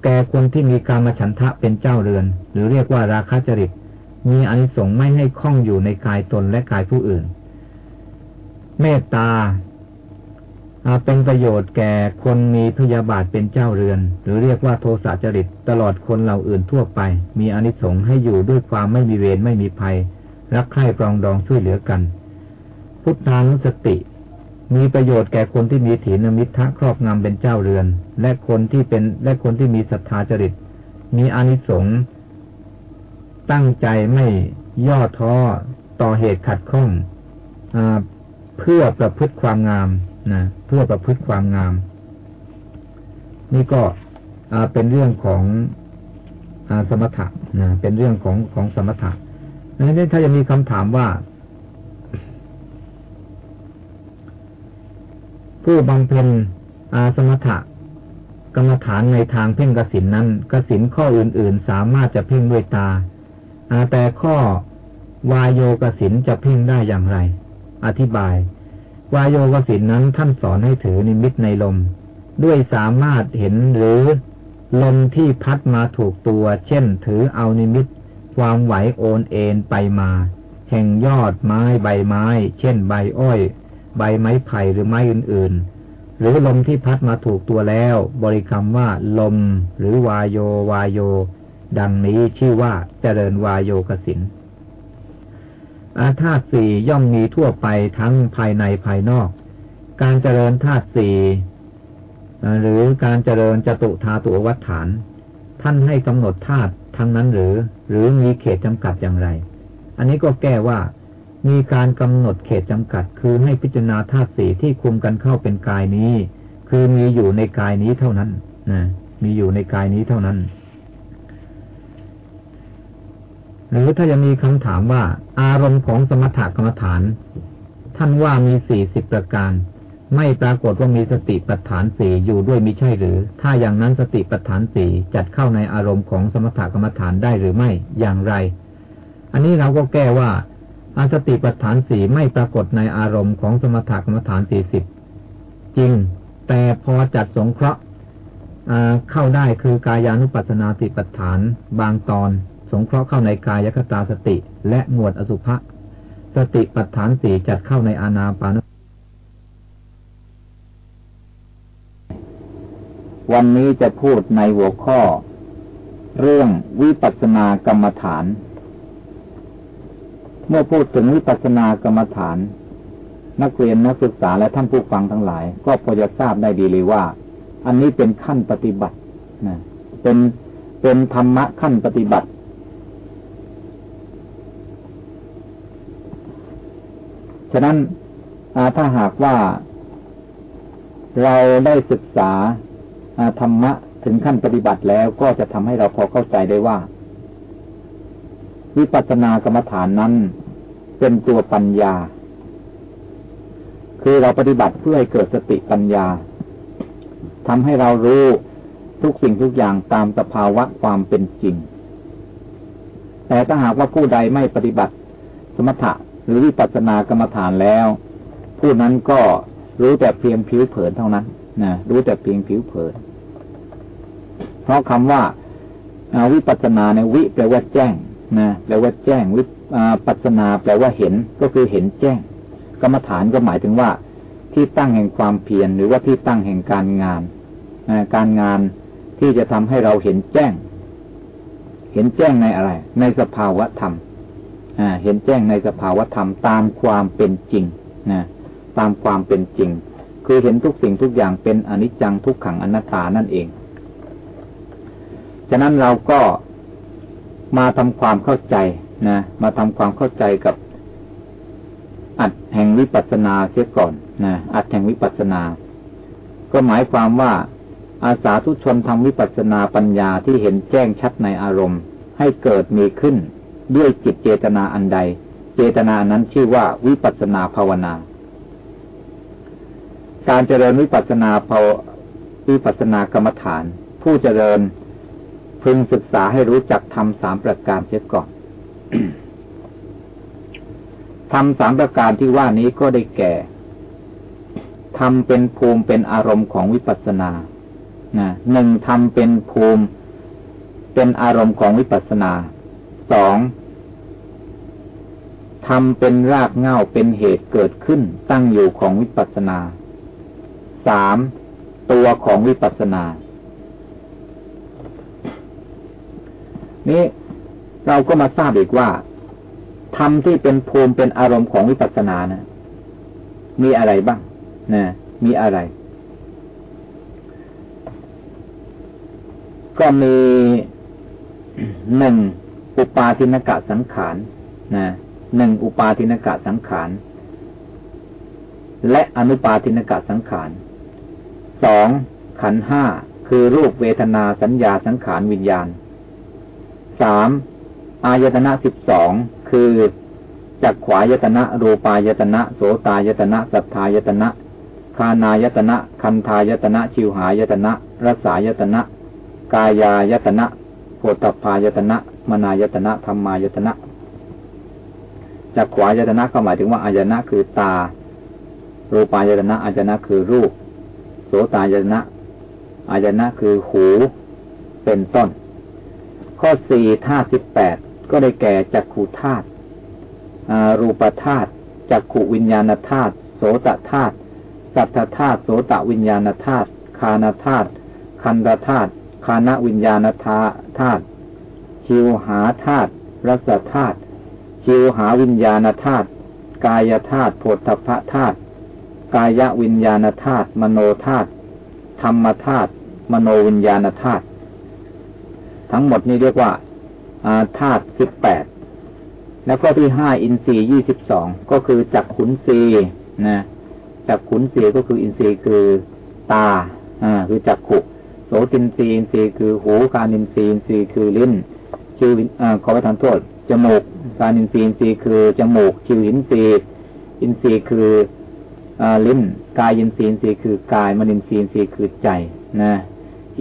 แก่คนที่มีการมาฉันทะเป็นเจ้าเรือน หรือเรียกว่าราคะจริต มีอนิสงส์ไม่ให้คล้องอยู่ในกายตนและกายผู้อื่น เมตตาเป็นประโยชน์แก่คนมีพยาบาทเป็นเจ้าเรือน หรือเรียกว่าโทสะจริตตลอดคนเหล่าอื่นทั่วไป มีอนิสงส์ให้อยู่ด้วยความไม่มีเวรไม่มีภัย รักใคร่ปรองดองช่วยเหลือกัน พุทธานุสติ มีประโยชน์แก่คนที่มีถีนมิทะครอบงำเป็นเจ้าเรือน และคนที่เป็นและคนที่มีศรัทธาจริต มีอนิสงส์ ตั้งใจไม่ย่อท้อต่อเหตุขัดข้องอเพื่อประพฤติความงามนะเพื่อประพฤติความงาม นี่ก็เป็นเรื่องของอสมถะนะเป็นเรื่องของของสมถะนั้นถ้าจะมีคำถามว่า ผู้บำเพ็ญสมถะกรรมฐานในทางเพ่งกสินนั้นกสินข้ออื่น ๆ สามารถจะเพ่งด้วยตา แต่ข้อวายโยกสินจะเพ่งได้อย่างไร อธิบาย วายโยกสินนั้นท่านสอนให้ถือนิมิตในลม ด้วยสามารถเห็นหรือลมที่พัดมาถูกตัว เช่น ถือเอานิมิต ความไหวโอนเอ็นไปมา แห่งยอดไม้ใบไม้ เช่น ใบอ้อย ใบไม้ไผ่หรือไม้อื่นๆ หรือลมที่พัดมาถูกตัวแล้ว บริกรรมว่าลม หรือวายโยวายโย ดังนี้ชื่อว่าเจริญวายโยกสินอาธาตุสี่ย่อมมีทั่วไปทั้งภายในภายนอก การเจริญธาตุสี่หรือการเจริญจตุธาตุวัฏฐาน ท่านให้กำหนดธาตุทั้งนั้นหรือ หรือมีเขตจำกัดอย่างไร อันนี้ก็แก้ว่า มีการกำหนดเขตจำกัด คือให้พิจารณาธาตุสี่ที่คุมกันเข้าเป็นกายนี้ คือมีอยู่ในกายนี้เท่านั้นนะมีอยู่ในกายนี้เท่านั้น หรือถ้าจะมีคำถามว่าอารมณ์ของสมถกรรมฐาน ท่านว่ามีสี่สิบประการ ไม่ปรากฏว่ามีสติปัฏฐานสี่อยู่ด้วยมิใช่หรือ ถ้าอย่างนั้นสติปัฏฐานสี่จัดเข้าในอารมณ์ของสมถกรรมฐานได้หรือไม่อย่างไร อันนี้เราก็แก้ว่าอาสติปัฏฐานสี่ไม่ปรากฏในอารมณ์ของสมถกรรมฐานสี่สิบจริง แต่พอจัดสงเคราะห์เข้าได้คือกายานุปัสนาติปัฏฐานบางตอน สงเคราะห์เข้าในกายคตาสติ และหมวดอสุภะสติปัฏฐานสี่จัดเข้าในอานาปานวันนี้จะพูดในหัวข้อ เรื่องวิปัสสนากรรมฐาน เมื่อพูดถึงวิปัสสนากรรมฐาน นักเรียนนักศึกษาและท่านผู้ฟังทั้งหลาย ก็พอจะทราบได้ดีเลยว่า อันนี้เป็นขั้นปฏิบัตินะเป็นเป็นธรรมะขั้นปฏิบัติ ฉะนั้นถ้าหากว่าเราได้ศึกษาธรรมะถึงขั้นปฏิบัติแล้วก็จะทำให้เราพอเข้าใจได้ว่า วิปัสสนากรรมฐานนั้นเป็นตัวปัญญา คือเราปฏิบัติเพื่อให้เกิดสติปัญญาทำให้เรารู้ทุกสิ่งทุกอย่างตามสภาวะความเป็นจริง แต่ถ้าหากว่าผู้ใดไม่ปฏิบัติสมถะ หรือวิปัสสนากรรมฐานแล้ว ผู้นั้นก็รู้แต่เพียงผิวเผินเท่านั้นนะรู้แต่เพียงผิวเผิน เพราะคำว่าวิปัสสนาในวิแปลว่าแจ้งนะแปลว่าแจ้งวิปัสสนาแปลว่าเห็นก็คือเห็นแจ้ง กรรมฐานก็หมายถึงว่า ที่ตั้งแห่งความเพียรหรือว่าที่ตั้งแห่งการงานการงานที่จะทำให้เราเห็นแจ้ง เห็นแจ้งในอะไร ในสภาวะธรรม เห็นแจ้งในสภาวะธรรมตามความเป็นจริงนะตามความเป็นจริง คือเห็นทุกสิ่งทุกอย่างเป็นอนิจจังทุกขังอนัตตานั่นเอง ฉะนั้นเราก็มาทำความเข้าใจนะมาทำความเข้าใจกับอัดแห่งวิปัสสนาเสียก่อนนะอัดแห่งวิปัสสนา ก็หมายความว่าอาสาทุชนทำวิปัสสนาปัญญาที่เห็นแจ้งชัดในอารมณ์ ให้เกิดมีขึ้น ด้วยจิตเจตนาอันใด เจตนานั้นชื่อว่าวิปัสนาภาวนา การเจริญวิปัสนาภาววิปัสนากรรมฐาน ผู้เจริญพึงศึกษาให้รู้จักทำสามประการเสียก่อนทำสามประการที่ว่านี้ก็ได้แก่ทำเป็นภูมิเป็นอารมณ์ของวิปัสสนาหนึ่งทำเป็นภูมิเป็นอารมณ์ของวิปัสสนา สองทำเป็นรากเง้าเป็นเหตุเกิดขึ้นตั้งอยู่ของวิปัสสนาสามตัวของวิปัสสนา นี้เราก็มาทราบอีกว่าธรรมที่เป็นภูมิเป็นอารมณ์ของวิปัสสนานะมีอะไรบ้างนะมีอะไร ก็มีหนึ่ง อุปาทินกะสังขารนะหนึ่งอุปาทินกะสังขาร และอนุปาทินกะสังขารสองขันห้าคือรูปเวทนาสัญญาสังขารวิญญาณสามอายตนะสิบสองคือจักขวายตนะรูปายตนะโสตายตนะสัทธายตนะคานายตนะคันทายตนะชิวหายตนะรสายตนะ กายายตนะโพธพายตนะ มนายตนะธรรมายตนะจักขวายตนะก็หมายถึงว่าอายนะคือตา รูปายตนะอายนะคือรูป โสตายตนะอายนะคือหู เป็นต้น ข้อสี่ท่าสิบแปดก็ได้แก่จักขูธาตุรูปธาตุจักขูวิญญาณธาตุโสตธาตุสัทธธาตุโสตวิญญาณธาตุคานธาตุคันธธาตุคานวิญญาณธาธาตุ ชิวหาธาตุรัสธาตุชิวหาวิญญาณธาตุกายธาตุโพธพธาตุกายวิญญาณธาตุมโนธาตุธรรมธาตุมโนวิญญาณธาตุทั้งหมดนี้เรียกว่าธาตุสิบแปดแล้วก็ที่ห้าอินทรีย์ยี่สิบสองก็คือจักขุนรีนะจักขุนทรีย์ก็คืออินทรีย์คือตาอ่าคือจักขุโสตินทรีย์อินทรีย์คือหูฆานินทรีย์อินทรีย์คือลิ้น ชิวขอประทานโทษจมูกฆานินทรีย์อินทรีย์คือจมูกชิวหินทรีย์อินทรีย์คือลิ้นกายอินทรีย์อินทรีย์คือกายมนินทรีย์อินทรีย์คือใจนะ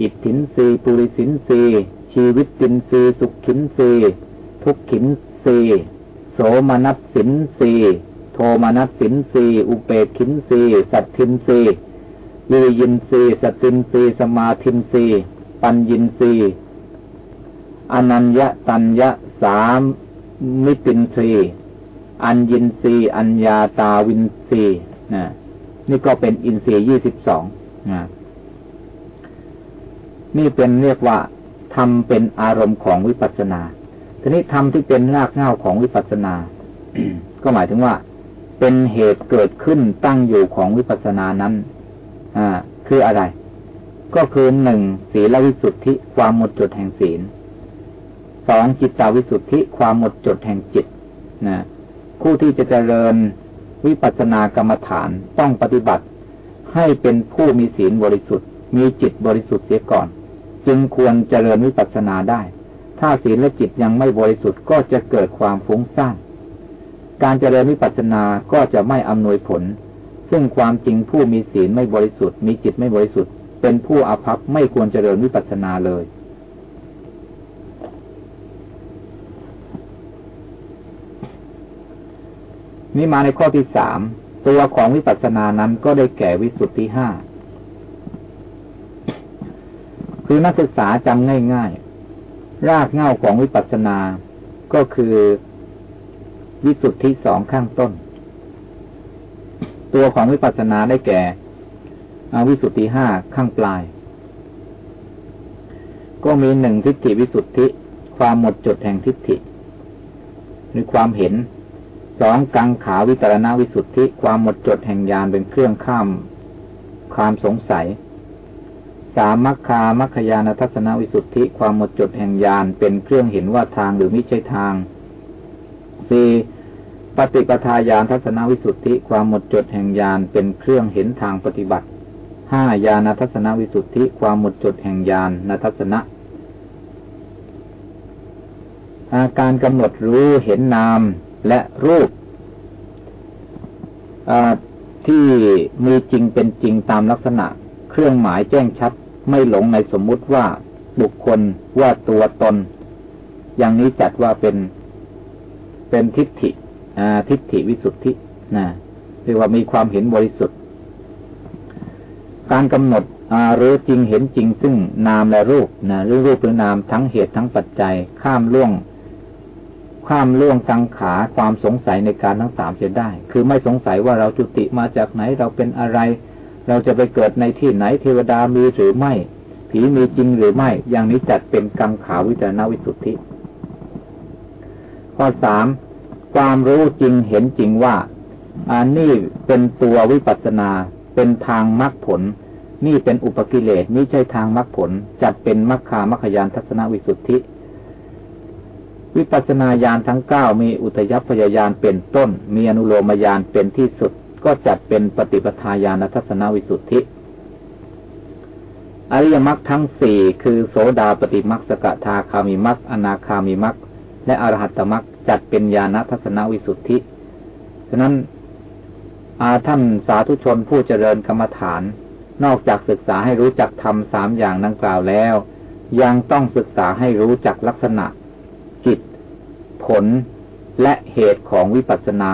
อิทธินทรีย์ปุริสินทรีย์ชีวิตตินทรีย์สุขินทรีย์ทุกขินทรีย์โสมนัสสินทรีย์โทมนัสสินทรีย์อุเปกขินทรีย์สัทธินทรีย์วิริยินทรีย์สตินทรีย์สมาธินทรีย์ปัญญินทรีย์ อนัญญตัญญัสสามีตินทรีย์อัญญินทรีย์อัญญาตาวินทรีย์นะนี่ก็เป็นอินทรีย์ยี่สิบสองนะนี่เป็นเรียกว่าทำเป็นอารมณ์ของวิปัสสนา ทีนี้ทำที่เป็นรากเหง้าของวิปัสสนา ก็หมายถึงว่า เป็นเหตุเกิดขึ้นตั้งอยู่ของวิปัสสนานั้น อ่า คืออะไร ก็คือหนึ่งศีลวิสุทธิความหมดจดแห่งศีล สองจิตตาวิสุทธิความหมดจดแห่งจิตนะผู้ที่จะเจริญวิปัสสนากรรมฐานต้องปฏิบัติ ให้เป็นผู้มีศีลบริสุทธิ์ มีจิตบริสุทธิ์เสียก่อน จึงควรเจริญวิปัสสนาได้ ถ้าศีลและจิตยังไม่บริสุทธิ์ก็จะเกิดความฟุ้งซ่านการเจริญวิปัสสนาก็จะไม่อำนวยผล ซึ่งความจริงผู้มีศีลไม่บริสุทธิ์ มีจิตไม่บริสุทธิ์ เป็นผู้อภัพไม่ควรเจริญวิปัสสนาเลย นี่มาในข้อที่สามตัวของวิปัสสนานั้นก็ได้แก่วิสุทธิห้าคือนักศึกษาจำง่ายๆ รากเง้าของวิปัสสนา ก็คือวิสุทธิสองข้างต้น ตัวของวิปัสสนาได้แก่วิสุทธิห้าข้างปลาย ก็มีหนึ่งทิฏฐิวิสุทธิ ความหมดจดแห่งทิฏฐิหรือความเห็น สองกังขาวิตรณวิสุทธิความหมดจดแห่งญาณเป็นเครื่องข้าม ความสงสัยสามัคคามัคคยานทัศนวิสุทธิความหมดจดแห่งญาณเป็นเครื่องเห็นว่าทางหรือไม่ใช่ทางสี่ปฏิปทาญาณทัศนวิสุทธิความหมดจดแห่งญาณเป็นเครื่องเห็นทางปฏิบัติห้าญาณทัศนวิสุทธิความหมดจดแห่งญาณนทัศนะอาการกำหนดรู้เห็นนาม และรูปที่มีจริงเป็นจริงตามลักษณะ เครื่องหมายแจ้งชัด ไม่หลงในสมมุติว่าบุคคลว่าตัวตน อย่างนี้จัดว่าเป็นเป็นทิฏฐิทิฏฐิวิสุทธินะเรียกว่ามีความเห็นบริสุทธิ์ การกำหนดหรือจริงเห็นจริงซึ่งนามและรูปนะหรือรูปหรือนามทั้งเหตุทั้งปัจจัยข้ามล่วง ข้ามล่วงสังขาความสงสัยในการทั้งสามจะได้ คือไม่สงสัยว่าเราจุติมาจากไหนเราเป็นอะไร เราจะไปเกิดในที่ไหนเทวดามีหรือไม่ ผีมีจริงหรือไม่ อย่างนี้จัดเป็นกรรมขาวิจารณวิสุทธิ ข้อสามความรู้จริงเห็นจริงว่าอันนี้เป็นตัววิปัสนา เป็นทางมรรคผล นี่เป็นอุปกิเลสนี่ใช่ทางมรรคผลจัดเป็นมรรคามัคคยานทัศนวิสุทธิ วิปัสนาญาณทั้งเก้ามีอุทยพยายานเป็นต้น มีอนุโลมญาณเป็นที่สุด ก็จัดเป็นปฏิปทาญาณทัศนวิสุทธิ อริยมรรคทั้งสี่คือโสดาปฏิมรรคสกทาคามิมรรคอนาคามิมรรคและอรหัตมรรคจัดเป็นญาณทัศนวิสุทธิ ฉะนั้นอาท่านสาธุชนผู้เจริญกรรมฐาน นอกจากศึกษาให้รู้จักทำสามอย่างดังกล่าวแล้ว ยังต้องศึกษาให้รู้จักลักษณะ ผลและเหตุของวิปัสสนา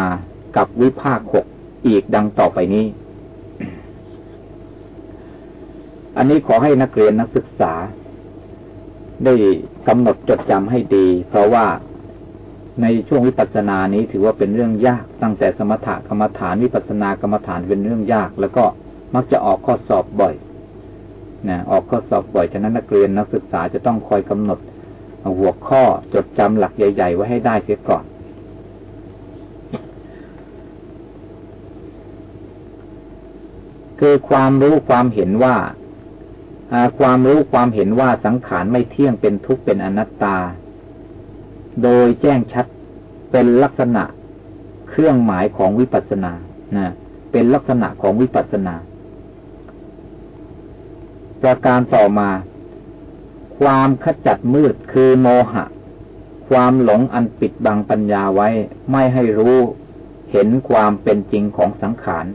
กับวิภาคหกอีกดังต่อไปนี้ อันนี้ขอให้นักเรียนนักศึกษา ได้กำหนดจดจำให้ดี เพราะว่าในช่วงวิปัสสนานี้ถือว่าเป็นเรื่องยาก ตั้งแต่สมถะกรรมฐานวิปัสสนากรรมฐานเป็นเรื่องยาก แล้วก็มักจะออกข้อสอบบ่อยนะออกข้อสอบบ่อยฉะนั้นนักเรียนนักศึกษาจะต้องคอยกำหนด หัวข้อจดจำหลักใหญ่ ๆ ไว้ให้ได้เสียก่อน คือความรู้ความเห็นว่าความรู้ความเห็นว่าสังขารไม่เที่ยงเป็นทุกข์เป็นอนัตตา โดยแจ้งชัดเป็นลักษณะเครื่องหมายของวิปัสสนานะเป็นลักษณะของวิปัสสนา ประการต่อมา ความขจัดมืดคือโมหะ ความหลงอันปิดบังปัญญาไว้ไม่ให้รู้ เห็นความเป็นจริงของสังขาร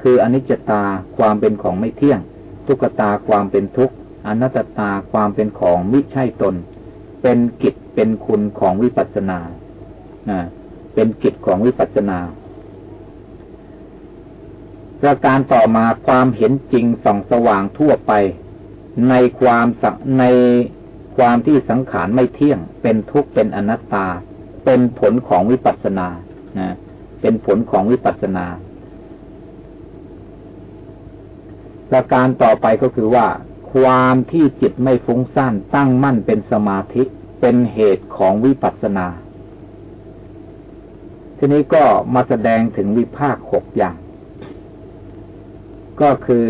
คืออนิจจตาความเป็นของไม่เที่ยง ทุกตาความเป็นทุกข์อนัตตาความเป็นของมิใช่ตน เป็นกิจเป็นคุณของวิปัสสนาเป็นกิจของวิปัสสนาประการต่อมาความเห็นจริงส่องสว่างทั่วไป ในความสในความที่สังขารไม่เที่ยง เป็นทุกข์เป็นอนัตตา เป็นผลของวิปัสสนานะเป็นผลของวิปัสสนา ประการต่อไปก็คือว่า ความที่จิตไม่ฟุ้งซ่านตั้งมั่นเป็นสมาธิเป็นเหตุของวิปัสสนา ทีนี้ก็มาแสดงถึงวิภาคหกอย่าง ก็คือ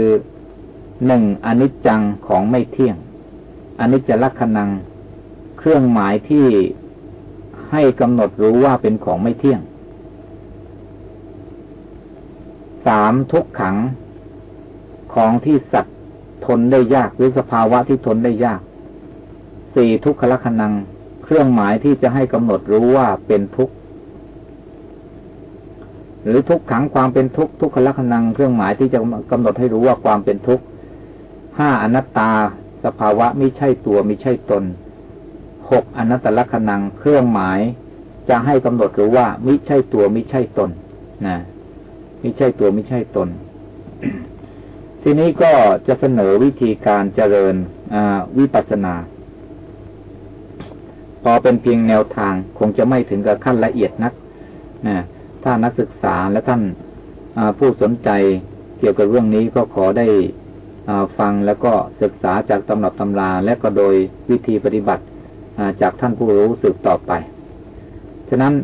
หนึ่งอนิจจังของไม่เที่ยงอนิจจลักษณัง เครื่องหมายที่ให้กำหนดรู้ว่าเป็นของไม่เที่ยงสามทุกขัง ของที่สัตว์ทนได้ยากหรือสภาวะที่ทนได้ยากสี่ทุกขลักษณัง เครื่องหมายที่จะให้กำหนดรู้ว่าเป็นทุกข์หรือทุกขังความเป็นทุกข์ทุกขลักษณัง เครื่องหมายที่จะกำหนดให้รู้ว่าความเป็นทุกข์ ห้าอนัตตา สภาวะไม่ใช่ตัวไม่ใช่ตนหกอนัตตลักษณังเครื่องหมาย จะให้กำหนดรู้ว่าไม่ใช่ตัวไม่ใช่ตนนะไม่ใช่ตัวไม่ใช่ตน ทีนี้ก็จะเสนอวิธีการเจริญวิปัสสนา พอเป็นเพียงแนวทางคงจะไม่ถึงกับขั้นละเอียดนักนะถ้านักศึกษาและท่านผู้สนใจเกี่ยวกับเรื่องนี้ก็ขอได้ ฟังแล้วก็ศึกษาจากตำรับตำราและก็โดยวิธีปฏิบัติจากท่านผู้รู้สืบต่อไป ฉะนั้น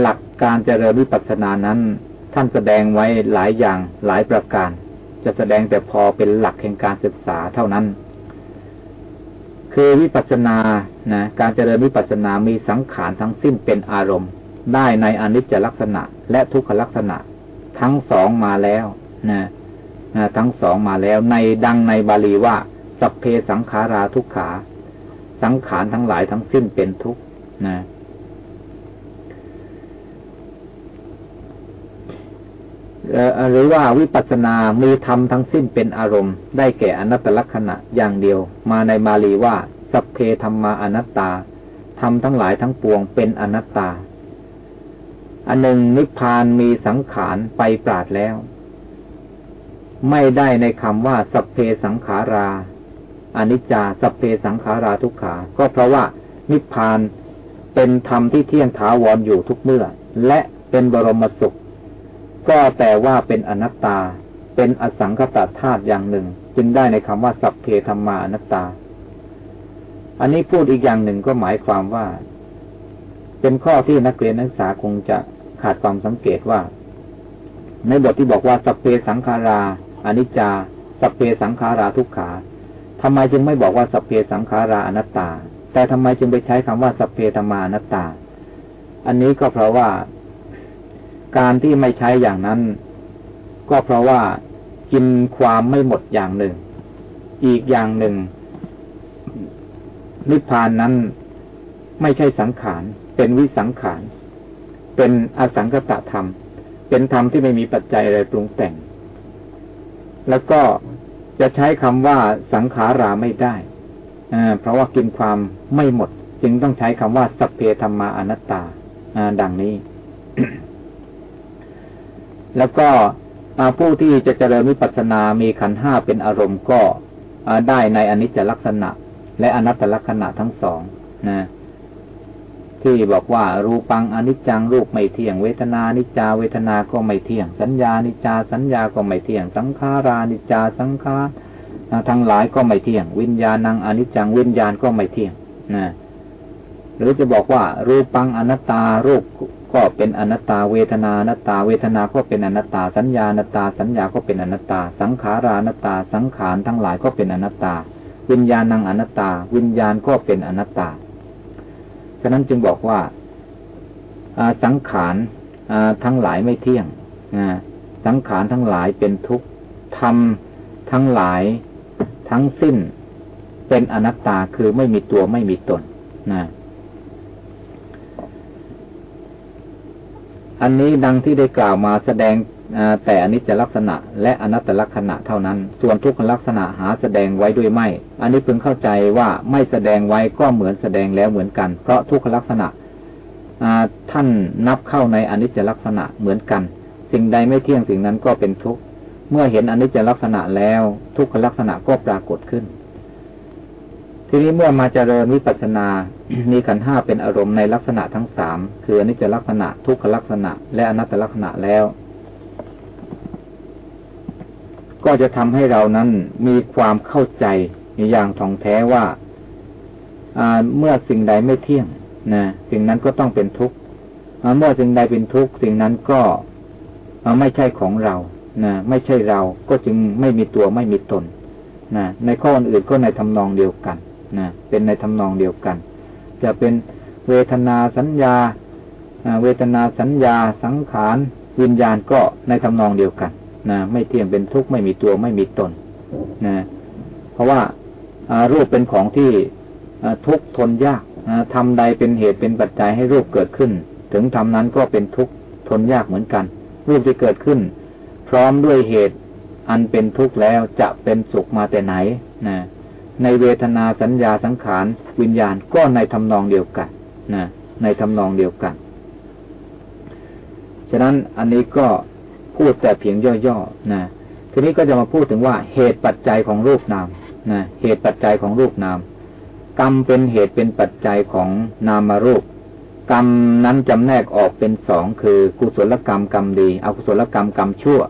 หลักการเจริญวิปัสสนานั้น ท่านแสดงไว้หลายอย่างหลายประการ จะแสดงแต่พอเป็นหลักแห่งการศึกษาเท่านั้น คือวิปัสสนานะการเจริญวิปัสสนามีสังขารทั้งสิ้นเป็นอารมณ์ ได้ในอนิจจลักษณะและทุกขลักษณะ ทั้งสองมาแล้วนะ ทั้งสองมาแล้วในดังในบาลีว่า สัพเพสังขาราทุกขา สังขารทั้งหลายทั้งสิ้นเป็นทุกข์นะหรือว่าวิปัสสนามีธรรมทั้งสิ้นเป็นอารมณ์ ได้แก่อนัตตลักษณะอย่างเดียว มาในบาลีว่า สัพเพธรรมาอนัตตาธรรมทั้งหลายทั้งปวงเป็นอนัตตา อันหนึ่งนิพพานมีสังขารไปปราดแล้ว ไม่ได้ในคำว่าสัพเพสังขาราอนิจจาสัพเพสังขาราทุกขา ก็เพราะว่านิพพานเป็นธรรมที่เที่ยงถาวรอยู่ทุกเมื่อ และเป็นบรมสุข ก็แต่ว่าเป็นอนัตตา เป็นอสังขตธาตุอย่างหนึ่ง จึงได้ในคำว่าสัพเพธรรมานัตตา อันนี้พูดอีกอย่างหนึ่งก็หมายความว่า เป็นข้อที่นักเรียนนักศึกษาคงจะขาดความสังเกตว่า ในบทที่บอกว่าสัพเพสังขารา อนิจจาสัพเพสังขาราทุกขาทำไมจึงไม่บอกว่าสัพเพสังขาราอนัตตา แต่ทำไมจึงไปใช้คำว่าสัพเพธรรมานัตตา อันนี้ก็เพราะว่า การที่ไม่ใช้อย่างนั้น ก็เพราะว่ากินความไม่หมดอย่างหนึ่ง อีกอย่างหนึ่ง นิพพานนั้นไม่ใช่สังขารเป็นวิสังขารเป็นอสังคตธรรม เป็นธรรมที่ไม่มีปัจจัยอะไรปรุงแต่ง แล้วก็จะใช้คำว่าสังขาราไม่ได้เพราะว่ากินความไม่หมด จึงต้องใช้คำว่าสัพเพธรรมาอนัตตาดังนี้ แล้วก็ผู้ที่จะเจริญวิปัสสนา มีขันห้าเป็นอารมณ์ก็ได้ในอนิจจลักษณะ และอนัตตลักษณะทั้งสองนะ ที่บอกว่ารูปังอนิจจังรูปไม่เที่ยง เวทนานิจจาเวทนาก็ไม่เที่ยง สัญญานิจจาสัญญาก็ไม่เที่ยง สังขารานิจจาสังขารทั้งหลายก็ไม่เที่ยง วิญญาณังอนิจจังวิญญาณก็ไม่เที่ยงนะหรือจะบอกว่า รูปังอนัตตารูปก็เป็นอนัตตาเวทนานัตตาเวทนาก็เป็นอนัตตาสัญญานัตตาสัญญาก็เป็นอนัตตา สังขารานัตตาสังขารทั้งหลายก็เป็นอนัตตา วิญญาณังอนัตตา วิญญาณก็เป็นอนัตตา ฉะนั้นจึงบอกว่าสังขารทั้งหลายไม่เที่ยงสังขารทั้งหลายเป็นทุกข์ทำทั้งหลายทั้งสิ้นเป็นอนัตตาคือไม่มีตัวไม่มีตนนะอันนี้ดังที่ได้กล่าวมาแสดง แต่อนิจจลักษณะ และอนัตตลักษณะเท่านั้น ส่วนทุกขลักษณะหาแสดงไว้ด้วยไม่ อันนี้พึงเข้าใจว่าไม่แสดงไว้ก็เหมือนแสดงแล้วเหมือนกัน เพราะทุกขลักษณะท่านนับเข้าในอนิจจลักษณะเหมือนกัน สิ่งใดไม่เที่ยงสิ่งนั้นก็เป็นทุกข์ เมื่อเห็นอนิจจลักษณะแล้ว ทุกขลักษณะก็ปรากฏขึ้น ทีนี้เมื่อมาเจริญวิปัสสนา มีขันห้าเป็นอารมณ์ในลักษณะทั้งสามคืออนิจจลักษณะ ทุกขลักษณะ และอนัตตลักษณะแล้ว ก็จะทำให้เรานั้นมีความเข้าใจอย่างท่องแท้ว่าเมื่อสิ่งใดไม่เที่ยงนะสิ่งนั้นก็ต้องเป็นทุกข์เมื่อสิ่งใดเป็นทุกข์สิ่งนั้นก็ไม่ใช่ของเรานะไม่ใช่เราก็จึงไม่มีตัวไม่มีตนนะในข้ออื่นก็ในทำนองเดียวกันนะเป็นในทำนองเดียวกัน จะเป็นเวทนาสัญญาเวทนาสัญญาสังขารวิญญาณก็ในทำนองเดียวกัน นะไม่เที่ยงเป็นทุกข์ไม่มีตัวไม่มีตนนะเพราะว่ารูปเป็นของที่ทุกข์ทนยากทำใดเป็นเหตุเป็นปัจจัยให้รูปเกิดขึ้น ถึงทำนั้นก็เป็นทุกข์ทนยากเหมือนกัน รูปที่เกิดขึ้น พร้อมด้วยเหตุอันเป็นทุกข์แล้วจะเป็นสุขมาแต่ไหนนะในเวทนาสัญญาสังขารวิญญาณก็ในทำนองเดียวกันนะในทำนองเดียวกัน ฉะนั้นอันนี้ก็ พูดแต่เพียงย่อๆนะทีนี้ก็จะมาพูดถึงว่าเหตุปัจจัยของรูปนามนะเหตุปัจจัยของรูปนาม กรรมเป็นเหตุเป็นปัจจัยของนามารูป กรรมนั้นจำแนกออกเป็นสองคือกุศลกรรมกรรมดีอกุศลกรรมกรรมชั่ว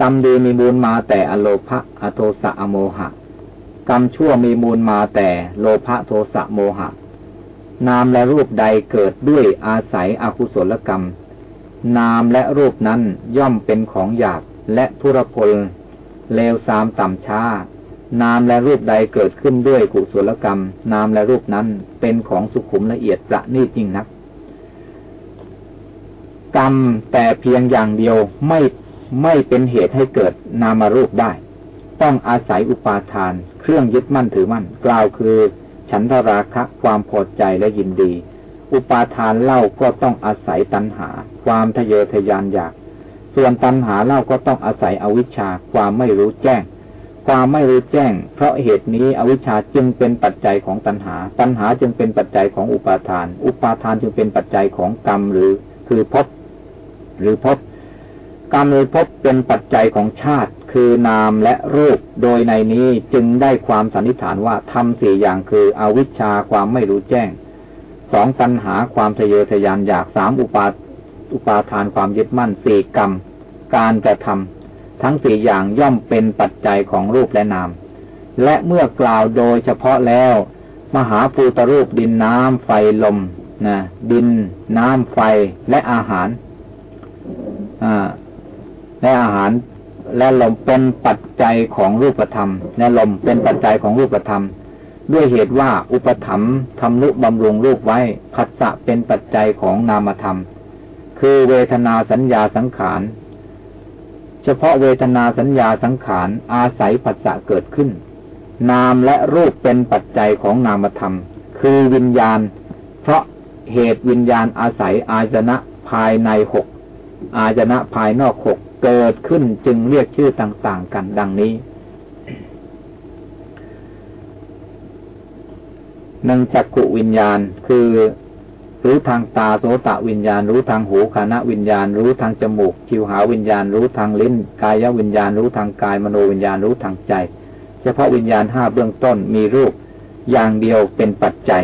กรรมดีมีมูลมาแต่อโลภะอโทสะอโมหะ กรรมชั่วมีมูลมาแต่โลภะโทสะโมหะ นามและรูปใดเกิดด้วยอาศัยอกุศลกรรม นามและรูปนั้นย่อมเป็นของหยาบและทุรพล เลวสามต่ำช้านามและรูปใดเกิดขึ้นด้วยกุศลกรรม นามและรูปนั้นเป็นของสุขุมละเอียดประณีตยิ่งนัก กรรมแต่เพียงอย่างเดียวไม่ไม่เป็นเหตุให้เกิดนามารูปได้ ต้องอาศัยอุปาทาน เครื่องยึดมั่นถือมั่น กล่าวคือ ฉันทราคะความพอใจและยินดี อุปาทานเล่าก็ต้องอาศัยตัณหา ความทะเยอทะยานอยาก ส่วนตัณหาเล่าก็ต้องอาศัยอวิชชาความไม่รู้แจ้ง ความไม่รู้แจ้ง เพราะเหตุนี้อวิชชาจึงเป็นปัจจัยของตัณหา ตัณหาจึงเป็นปัจจัยของอุปาทาน อุปาทานจึงเป็นปัจจัยของกรรมหรือคือภพหรือภพกรรมหรือภพเป็นปัจจัยของชาติ คือนามและรูป โดยในนี้จึงได้ความสันนิษฐานว่าทำสี่อย่างคือ อวิชชาความไม่รู้แจ้ง สองตัณหาความทะเยอทะยานอยากสามอุปาอุปาทานความยึดมั่นสี่กรรม การกระทำทั้งสี่อย่างย่อมเป็นปัจจัยของรูปและนาม และเมื่อกล่าวโดยเฉพาะแล้ว มหาภูตรูปดินน้ำไฟลมนะดินน้ำไฟและอาหารอ่าและอาหารและลมเป็นปัจจัยของรูปธรรมและลมเป็นปัจจัยของรูปธรรม ด้วยเหตุว่าอุปธรรมทำนุบำรุงรูปไว้ผัสสะเป็นปัจจัยของนามธรรม คือเวทนาสัญญาสังขาร เฉพาะเวทนาสัญญาสังขารอาศัยปัจจะเกิดขึ้น นามและรูปเป็นปัจจัยของนามธรรม คือวิญญาณ เพราะเหตุวิญญาณอาศัยอาจนะภายในหกอาจนะภายนอกหกเกิดขึ้นจึงเรียกชื่อต่าง ๆ กันดังนี้ หนึ่งจักกุวิญญาณ คือรู้ทางตาโสตะวิญญาณ รู้ทางหูคานะวิญญาณ รู้ทางจมูกชิวหาวิญญาณ รู้ทางลิ้น กายวิญญาณ รู้ทางกายมโนวิญญาณรู้ทางใจ เฉพาะวิญญาณห้าเบื้องต้นมีรูปอย่างเดียวเป็นปัจจัย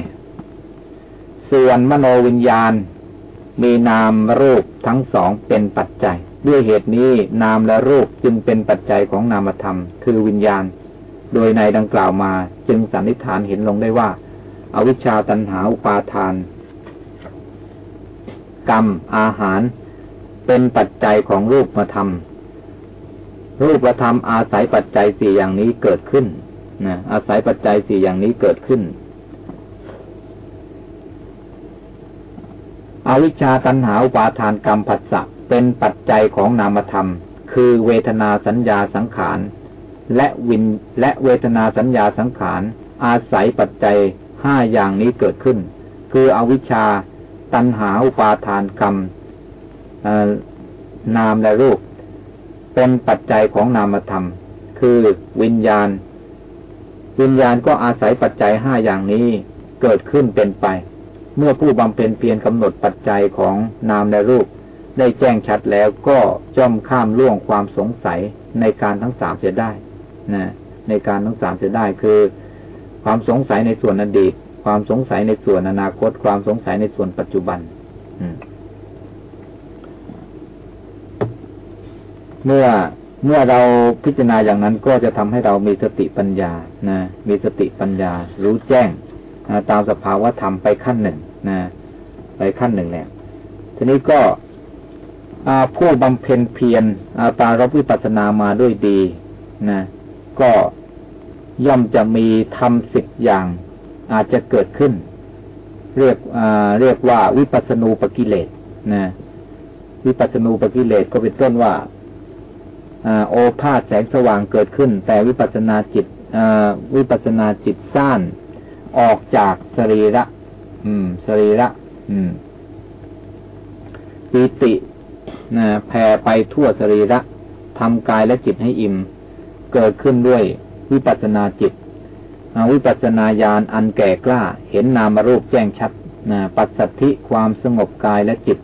ส่วนมโนวิญญาณ มีนามรูปทั้งสองเป็นปัจจัย ด้วยเหตุนี้นามและรูปจึงเป็นปัจจัยของนามธรรม คือวิญญาณ โดยในดังกล่าวมาจึงสันนิษฐานเห็นลงได้ว่า อาวิชชาตันหาอุปาทาน กรรมอาหาร เป็นปัจจัยของรูปธรรม รูปธรรมอาศัยปัจจัยสี่อย่างนี้เกิดขึ้นนะอาศัยปัจจัยสี่อย่างนี้เกิดขึ้น อวิชชาตัณหาอุปาทานกรรมผัสสะเป็นปัจจัยของนามธรรม คือเวทนาสัญญาสังขาร และวินและเวทนาสัญญาสังขาร อาศัยปัจจัย ห้าอย่างนี้เกิดขึ้น คืออวิชชา ตัณหาอุปาทานกรรมนามและรูป เป็นปัจจัยของนามธรรม คือวิญญาณ วิญญาณก็อาศัยปัจจัยห้าอย่างนี้เกิดขึ้นเป็นไป เมื่อผู้บำเพ็ญเพียรกำหนดปัจจัยของนามและรูป ได้แจ้งชัดแล้วก็จ้อมข้ามล่วงความสงสัยในการทั้งสามเสียได้นะในการทั้งสามเสียได้คือ ความสงสัยในส่วนอดีต ความสงสัยในส่วนอนาคต ความสงสัยในส่วนปัจจุบันเมื่อเมื่อเราพิจารณาอย่างนั้นก็จะทำให้เรามีสติปัญญานะมีสติปัญญา รู้แจ้งตามสภาวะธรรมไปขั้นหนึ่งนะไปขั้นหนึ่งแล้วทีนี้ก็ผู้บำเพ็ญเพียรตารบวิปัสสนามาด้วยดีนะก็ ย่อมจะมีทำสิบอย่างอาจจะเกิดขึ้น เรียกเรียกว่าวิปัสนูปกิเลสนะวิปัสนูปกิเลสก็เป็นต้นว่าโอภาษแสงสว่างเกิดขึ้น แต่วิปัสนาจิตวิปัสนาจิตสั้นออกจากสรีระ อืม สรีระ อืมปีตินะแผ่ไปทั่วสรีระทำกายและจิตให้อิ่ม เกิดขึ้นด้วย วิปัสนาจิตวิปัสนาญาณอันแก่กล้า เห็นนามรูปแจ้งชัดนะปัสสัทธิความสงบกายและจิต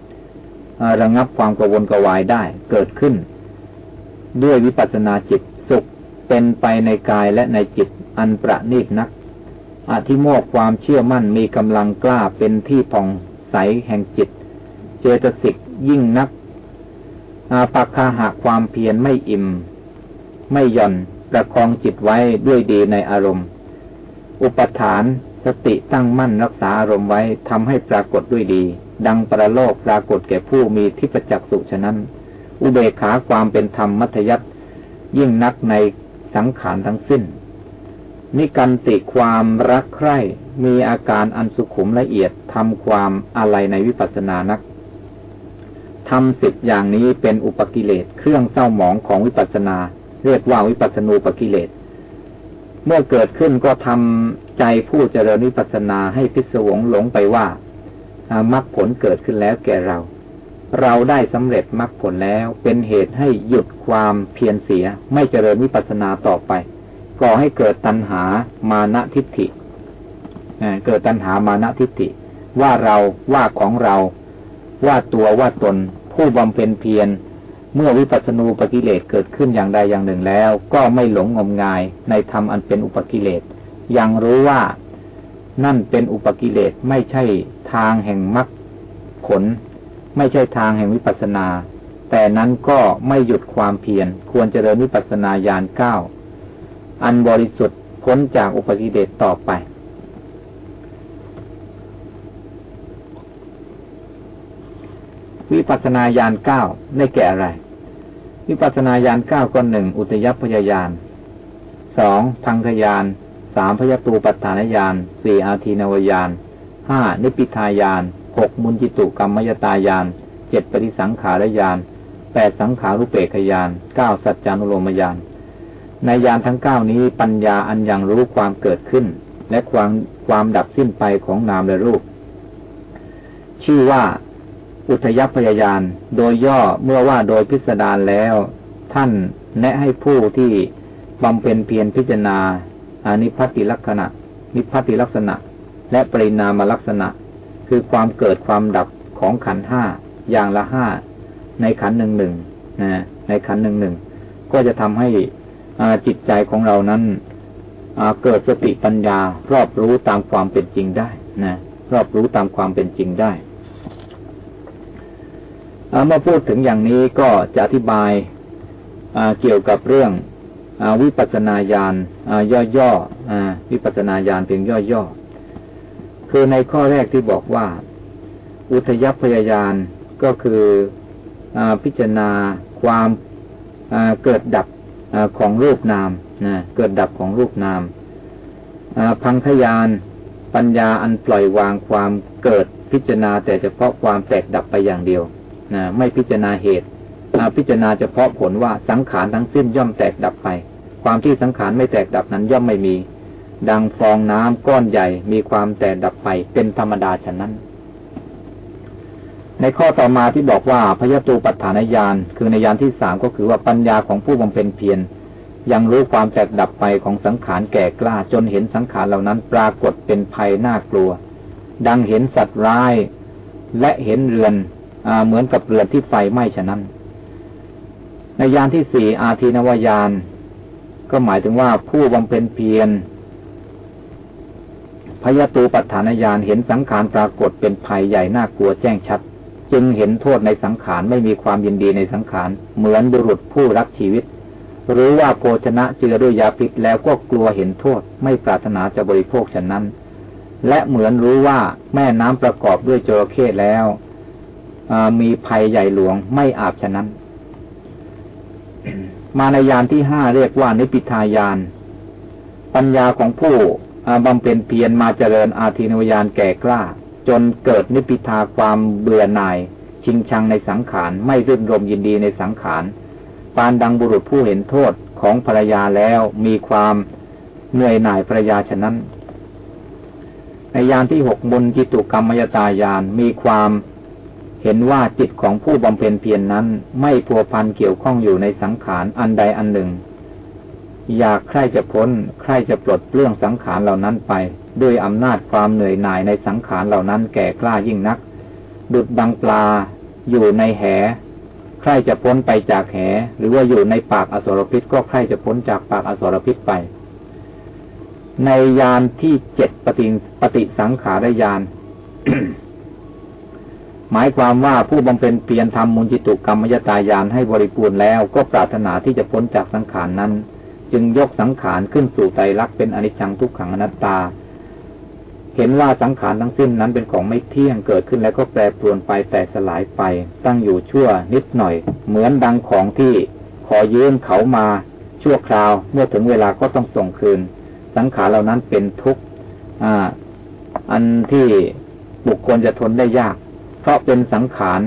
ระงับความกวนกวายได้เกิดขึ้น ด้วยวิปัสนาจิตสุขเป็นไปในกายและในจิตอันประณีตนัก อธิโมกความเชื่อมั่นมีกำลังกล้าเป็นที่ผ่องใสแห่งจิต เจตสิกยิ่งนักอาปักคาหาความเพียรไม่อิ่ม ไม่ย่อน ประคองจิตไว้ด้วยดีในอารมณ์ อุปทาน สติตั้งมั่นรักษาอารมณ์ไว้ทำให้ปรากฏด้วยดี ดังประโลกปรากฏแก่ผู้มีทิพจักสุฉะนั้น อุเบกขาความเป็นธรรมมัธยัตยิ่งนักในสังขารทั้งสิ้น นิกันติความรักใคร่มีอาการอันสุขุมละเอียดทำความอะไรในวิปัสสนานักทำสิบอย่างนี้เป็นอุปกิเลสเครื่องเศร้าหมองของวิปัสสนา เรียกว่าวิปัสสนูปกิเลส เมื่อเกิดขึ้นก็ทำใจผู้เจริญวิปัสสนาให้พิศวงหลงไปว่ามรรคผลเกิดขึ้นแล้วแก่เรา เราได้สำเร็จมรรคผลแล้วเป็นเหตุให้หยุดความเพียรเสียไม่เจริญวิปัสสนาต่อไป ก่อให้เกิดตัณหามานะทิฏฐิเกิดตัณหามานะทิฏฐิ ว่าเราว่าของเรา ว่าตัวว่าตน ผู้บำเพ็ญเพียร เมื่อวิปัสสนูปกิเลสเกิดขึ้นอย่างใดอย่างหนึ่งแล้ว ก็ไม่หลงงมงายในธรรมอันเป็นอุปกิเลสยังรู้ว่านั่นเป็นอุปกิเลสไม่ใช่ทางแห่งมรรคผล ไม่ใช่ทางแห่งวิปัสสนา แต่นั้นก็ไม่หยุดความเพียรควรเจริญวิปัสสนาญาณเก้าอันบริสุทธิ์พ้นจากอุปกิเลสต่อไป วิปัสนาญาณเก้าได้แก่อะไร วิปัสนาญาณเก้าก็หนึ่งอุตยพยายานสองพังคยานสามพยตูปัฏฐานญาณสี่อาทีนวญาณห้านิพิทายานหกมุนจิตุกรรมยตายานเจ็ดปฏิสังขารญาณแปดสังขารุเปกยานเก้าสัจจานุโลมญาณในยานทั้งเก้านี้ปัญญาอันยังรู้ความเกิดขึ้น และความความดับสิ้นไปของนามและรูป ชื่อว่า อุทยพยายาน โดยย่อเมื่อว่าโดยพิสดารแล้ว ท่านแนะให้ผู้ที่บำเพ็ญเพียรพิจารณาอานิพัติลักษณะ นิพัติลักษณะ และปรินามลักษณะ คือความเกิดความดับของขันห้าอย่างละห้าในขันหนึ่งหนึ่งนะในขันหนึ่งหนึ่งก็จะทำให้จิตใจของเรานั้นเกิดสติปัญญารอบรู้ตามความเป็นจริงได้นะรอบรู้ตามความเป็นจริงได้ เมื่อพูดถึงอย่างนี้ก็จะอธิบายเกี่ยวกับเรื่องอวิปัสนาญาณย่อๆวิปัสนาญาณเพียงย่อๆคือในข้อแรกที่บอกว่า อุทยพยายานก็คืออพิจารณาความเกิดดับของรูปนามนะเกิดดับของรูปนามพังขยานปัญญาอันปล่อยวางความเกิดพิจารณาแต่เฉพาะความแตกดับไปอย่างเดียว ไม่พิจารณาเหตุพิจารณาเฉพาะผลว่าสังขารทั้งสิ้นย่อมแตกดับไป ความที่สังขารไม่แตกดับนั้นย่อมไม่มี ดังฟองน้ำก้อนใหญ่มีความแตกดับไปเป็นธรรมดาฉะนั้น ในข้อต่อมาที่บอกว่าพยตูปัฏฐานญาณคือในญาณที่สามก็คือว่าปัญญาของผู้บำเพ็ญเพียรยังรู้ความแตกดับไปของสังขารแก่กล้าจนเห็นสังขารเหล่านั้นปรากฏเป็นภัยน่ากลัว ดังเห็นสัตว์ร้าย และเห็นเรือน เหมือนกับเรือนที่ไฟไหม้ฉะนั้น ในยานที่สี่อาทีนวายาน ก็หมายถึงว่าผู้บำเพ็ญเพียรพยตูปัฏฐานญาณเห็นสังขารปรากฏเป็นภัยใหญ่น่ากลัวแจ้งชัด จึงเห็นโทษในสังขารไม่มีความยินดีในสังขาร เหมือนบุรุษผู้รักชีวิต หรือว่าโภชนะเจือด้วยยาพิษแล้วก็กลัวเห็นโทษ ไม่ปรารถนาจะบริโภคฉะนั้น และเหมือนรู้ว่าแม่น้ำประกอบด้วยจระเข้แล้ว มีภัยใหญ่หลวงไม่อาบฉะนั้น มาในยานที่ห้าเรียกว่านิพิทายาน ปัญญาของผู้บำเพ็ญเพียรมาเจริญอาทินวญาณแก่กล้า จนเกิดนิพิทาความเบื่อหน่าย ชิงชังในสังขาร ไม่รื่นรมยินดีในสังขารปานดังบุรุษผู้เห็นโทษของภรรยาแล้วมีความเหนื่อยหน่ายภรรยาฉะนั้น ในยานที่หกมุนจิตุกรรมยตายานมีความ เห็นว่าจิตของผู้บำเพ็ญเพียรนนั้นไม่พัวพันเกี่ยวข้องอยู่ในสังขารอันใดอันหนึ่ง อยากใครจะพ้น ใครจะปลดเปลื้องสังขารเหล่านั้นไป ด้วยอำนาจความเหนื่อยหน่ายในสังขารเหล่านั้นแก่กล้ายิ่งนัก ดุดดังปลา อยู่ในแห ใครจะพ้นไปจากแห หรือว่าอยู่ในปากอสรพิษก็ใครจะพ้นจากปากอสรพิษไป ในยานที่เจ็ดปฏิปฏิสังขารยาน หมายความว่าผู้บำเพ็ญเพียรทำมุนจิตุกรรมยตายานให้บริบูรณ์แล้วก็ปรารถนาที่จะพ้นจากสังขารนั้น จึงยกสังขารขึ้นสู่ใจรักเป็นอนิจจังทุกขังอนัตตา เห็นว่าสังขารทั้งสิ้นนั้นเป็นของไม่เที่ยงเกิดขึ้นแล้วก็แปรปรวนไปแต่สลายไป ตั้งอยู่ชั่วนิดหน่อย เหมือนดังของที่ขอยืมเขามาชั่วคราวเมื่อถึงเวลาก็ต้องส่งคืน สังขารเหล่านั้นเป็นทุกข์อันที่บุคคลจะทนได้ยาก เพราะเป็นสังขาร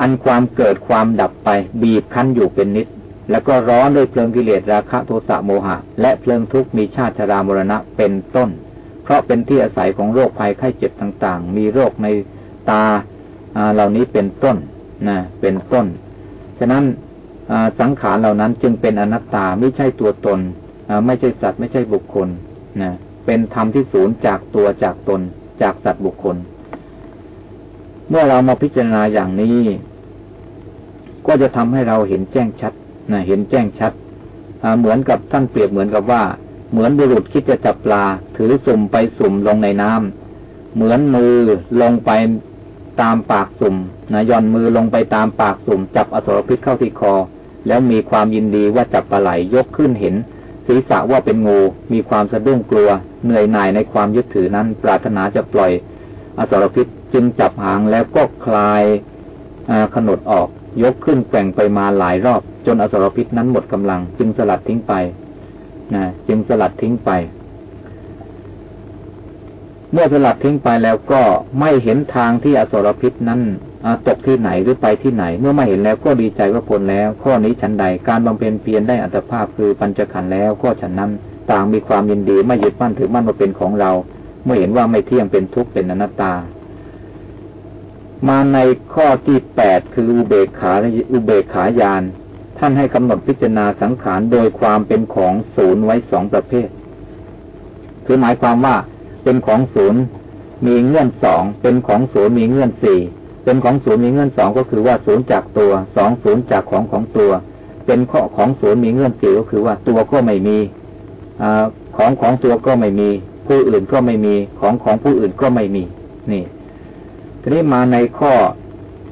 อันความเกิดความดับไป บีบคั้นอยู่เป็นนิด แล้วก็ร้อนด้วยเพลิงกิเลสราคะโทสะโมหะ และเพลิงทุกข์มีชาติชรามรณะเป็นต้น เพราะเป็นที่อาศัยของโรคภัยไข้เจ็บต่างๆ มีโรคในตาเหล่านี้เป็นต้นนะเป็นต้น ฉะนั้นสังขารเหล่านั้นจึงเป็นอนัตตาไม่ใช่ตัวตนไม่ใช่สัตว์ไม่ใช่บุคคลนะเป็นธรรมที่สูญจากตัวจากตนจากสัตว์บุคคล เมื่อเรามาพิจารณาอย่างนี้ ก็จะทำให้เราเห็นแจ้งชัดนะเห็นแจ้งชัดเหมือนกับท่านเปรียบเหมือนกับว่า เหมือนบุรุษคิดจะจับปลา ถือสุ่มไปสุ่มลงในน้ำเหมือนมือลงไปตามปากสุ่มนะย่อนมือลงไปตามปากสุ่ม จับอสรพิษเข้าที่คอ แล้วมีความยินดีว่าจับปลาไหลยกขึ้นเห็น ศีรษะว่าเป็นงูมีความสะดุ้งกลัว เหนื่อยหน่ายในความยึดถือนั้น ปรารถนาจะปล่อย อสรพิษ จึงจับหางแล้วก็คลายขนดออก ยกขึ้นแกว่งไปมาหลายรอบ จนอสรพิษนั้นหมดกำลัง จึงสลัดทิ้งไปนะจึงสลัดทิ้งไป เมื่อสลัดทิ้งไปแล้วก็ไม่เห็นทางที่อสรพิษนั้นตกที่ไหนหรือไปที่ไหน เมื่อไม่เห็นแล้วก็ดีใจว่าพ้นแล้ว ข้อนี้ฉันใดการบำเพ็ญเพียรได้อัตภาพคือปัญจขันธ์แล้ว ก็ฉันนั้นต่างมีความยินดีไม่ยึดมั่นถือมั่นว่าเป็นของเรา เมื่อเห็นว่าไม่เที่ยงเป็นทุกข์เป็นอนัตตา มาในข้อที่แปดคืออุเบกขาอุเบกขายาน ท่านให้กำหนดพิจารณาสังขารโดยความเป็นของศูนย์ไว้สองประเภท คือหมายความว่าเป็นของศูนย์มีเงื่อนสองเป็นของศูนย์มีเงื่อนสี่เป็นของศูนย์มีเงื่อนสองก็คือว่าศูนย์จากตัวสองศูนย์จากของของตัว เป็นข้อของศูนย์มีเงื่อนสี่ก็คือว่าตัวก็ไม่มีอของของตัวก็ไม่มี ผู้อื่นก็ไม่มีของของผู้อื่นก็ไม่มี นี่ ทีนี้มาในข้อ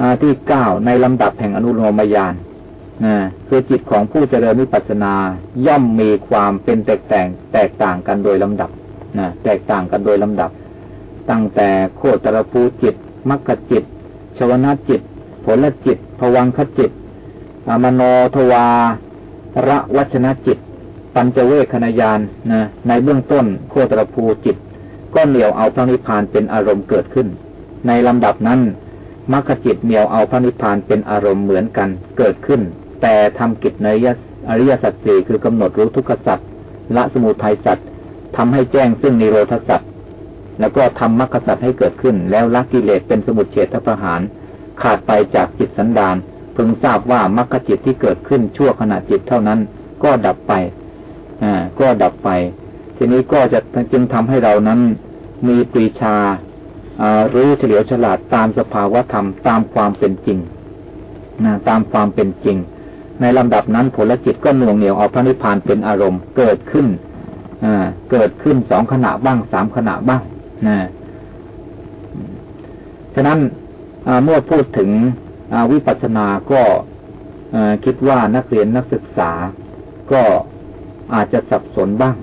อที่เก้าในลำดับแห่งอนุโลมยานนะคือจิตของผู้เจริญวิปัสสนา ย่อมมีความเป็นแตกแต่งแตกต่างกันโดยลำดับนะแตกต่างกันโดยลำดับ ตั้งแต่โคตรภูจิตมัคคจิต ชวนาจิต ผลจิตภวังคจิตมโนทวาระวัชนะจิต ปัญจเวคขณยานนะในเบื้องต้นโคตรภูจิต ก็เหนี่ยวเอาพระนิพพานเป็นอารมณ์เกิดขึ้น ในลำดับนั้นมรรคจิตเหนียวเอาพระนิพพานเป็นอารมณ์เหมือนกันเกิดขึ้น แต่ทำกิจเนยอริยสัจสี่คือกำหนดรู้ทุกขสัจละสมุทัยสัจทำให้แจ้งซึ่งนิโรธสัจแล้วก็ทำมรรคสัจให้เกิดขึ้น แล้วละกิเลสเป็นสมุทเฉทประหาร ขาดไปจากจิตสันดานพึงทราบว่ามรรคจิตที่เกิดขึ้นชั่วขณะจิตเท่านั้น ก็ดับไปอ่าก็ดับไป ทีนี้ก็จะจึงทำให้เรานั้นมีปรีชา รู้เฉลียวฉลาดตามสภาวธรรมตามความเป็นจริงนะตามความเป็นจริง ในลำดับนั้นผลจิตก็หน่วงเหนียวเอาพระนิพพานเป็นอารมณ์เกิดขึ้นเกิดขึ้นสองขณะบ้างสามขณะบ้างนะฉะนั้นเมื่อพูดถึงวิปัสสนาก็คิดว่านักเรียนนักศึกษาก็อาจจะสับสนบ้าง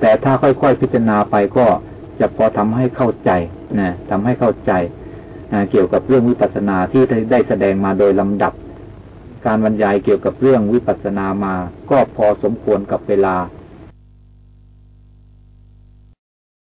แต่ถ้าค่อยๆพิจารณาไปก็จะพอทำให้เข้าใจนะทำให้เข้าใจเกี่ยวกับเรื่องวิปัสสนาที่ได้แสดงมาโดยลำดับ การบรรยายเกี่ยวกับเรื่องวิปัสสนามา ก็พอสมควรกับเวลา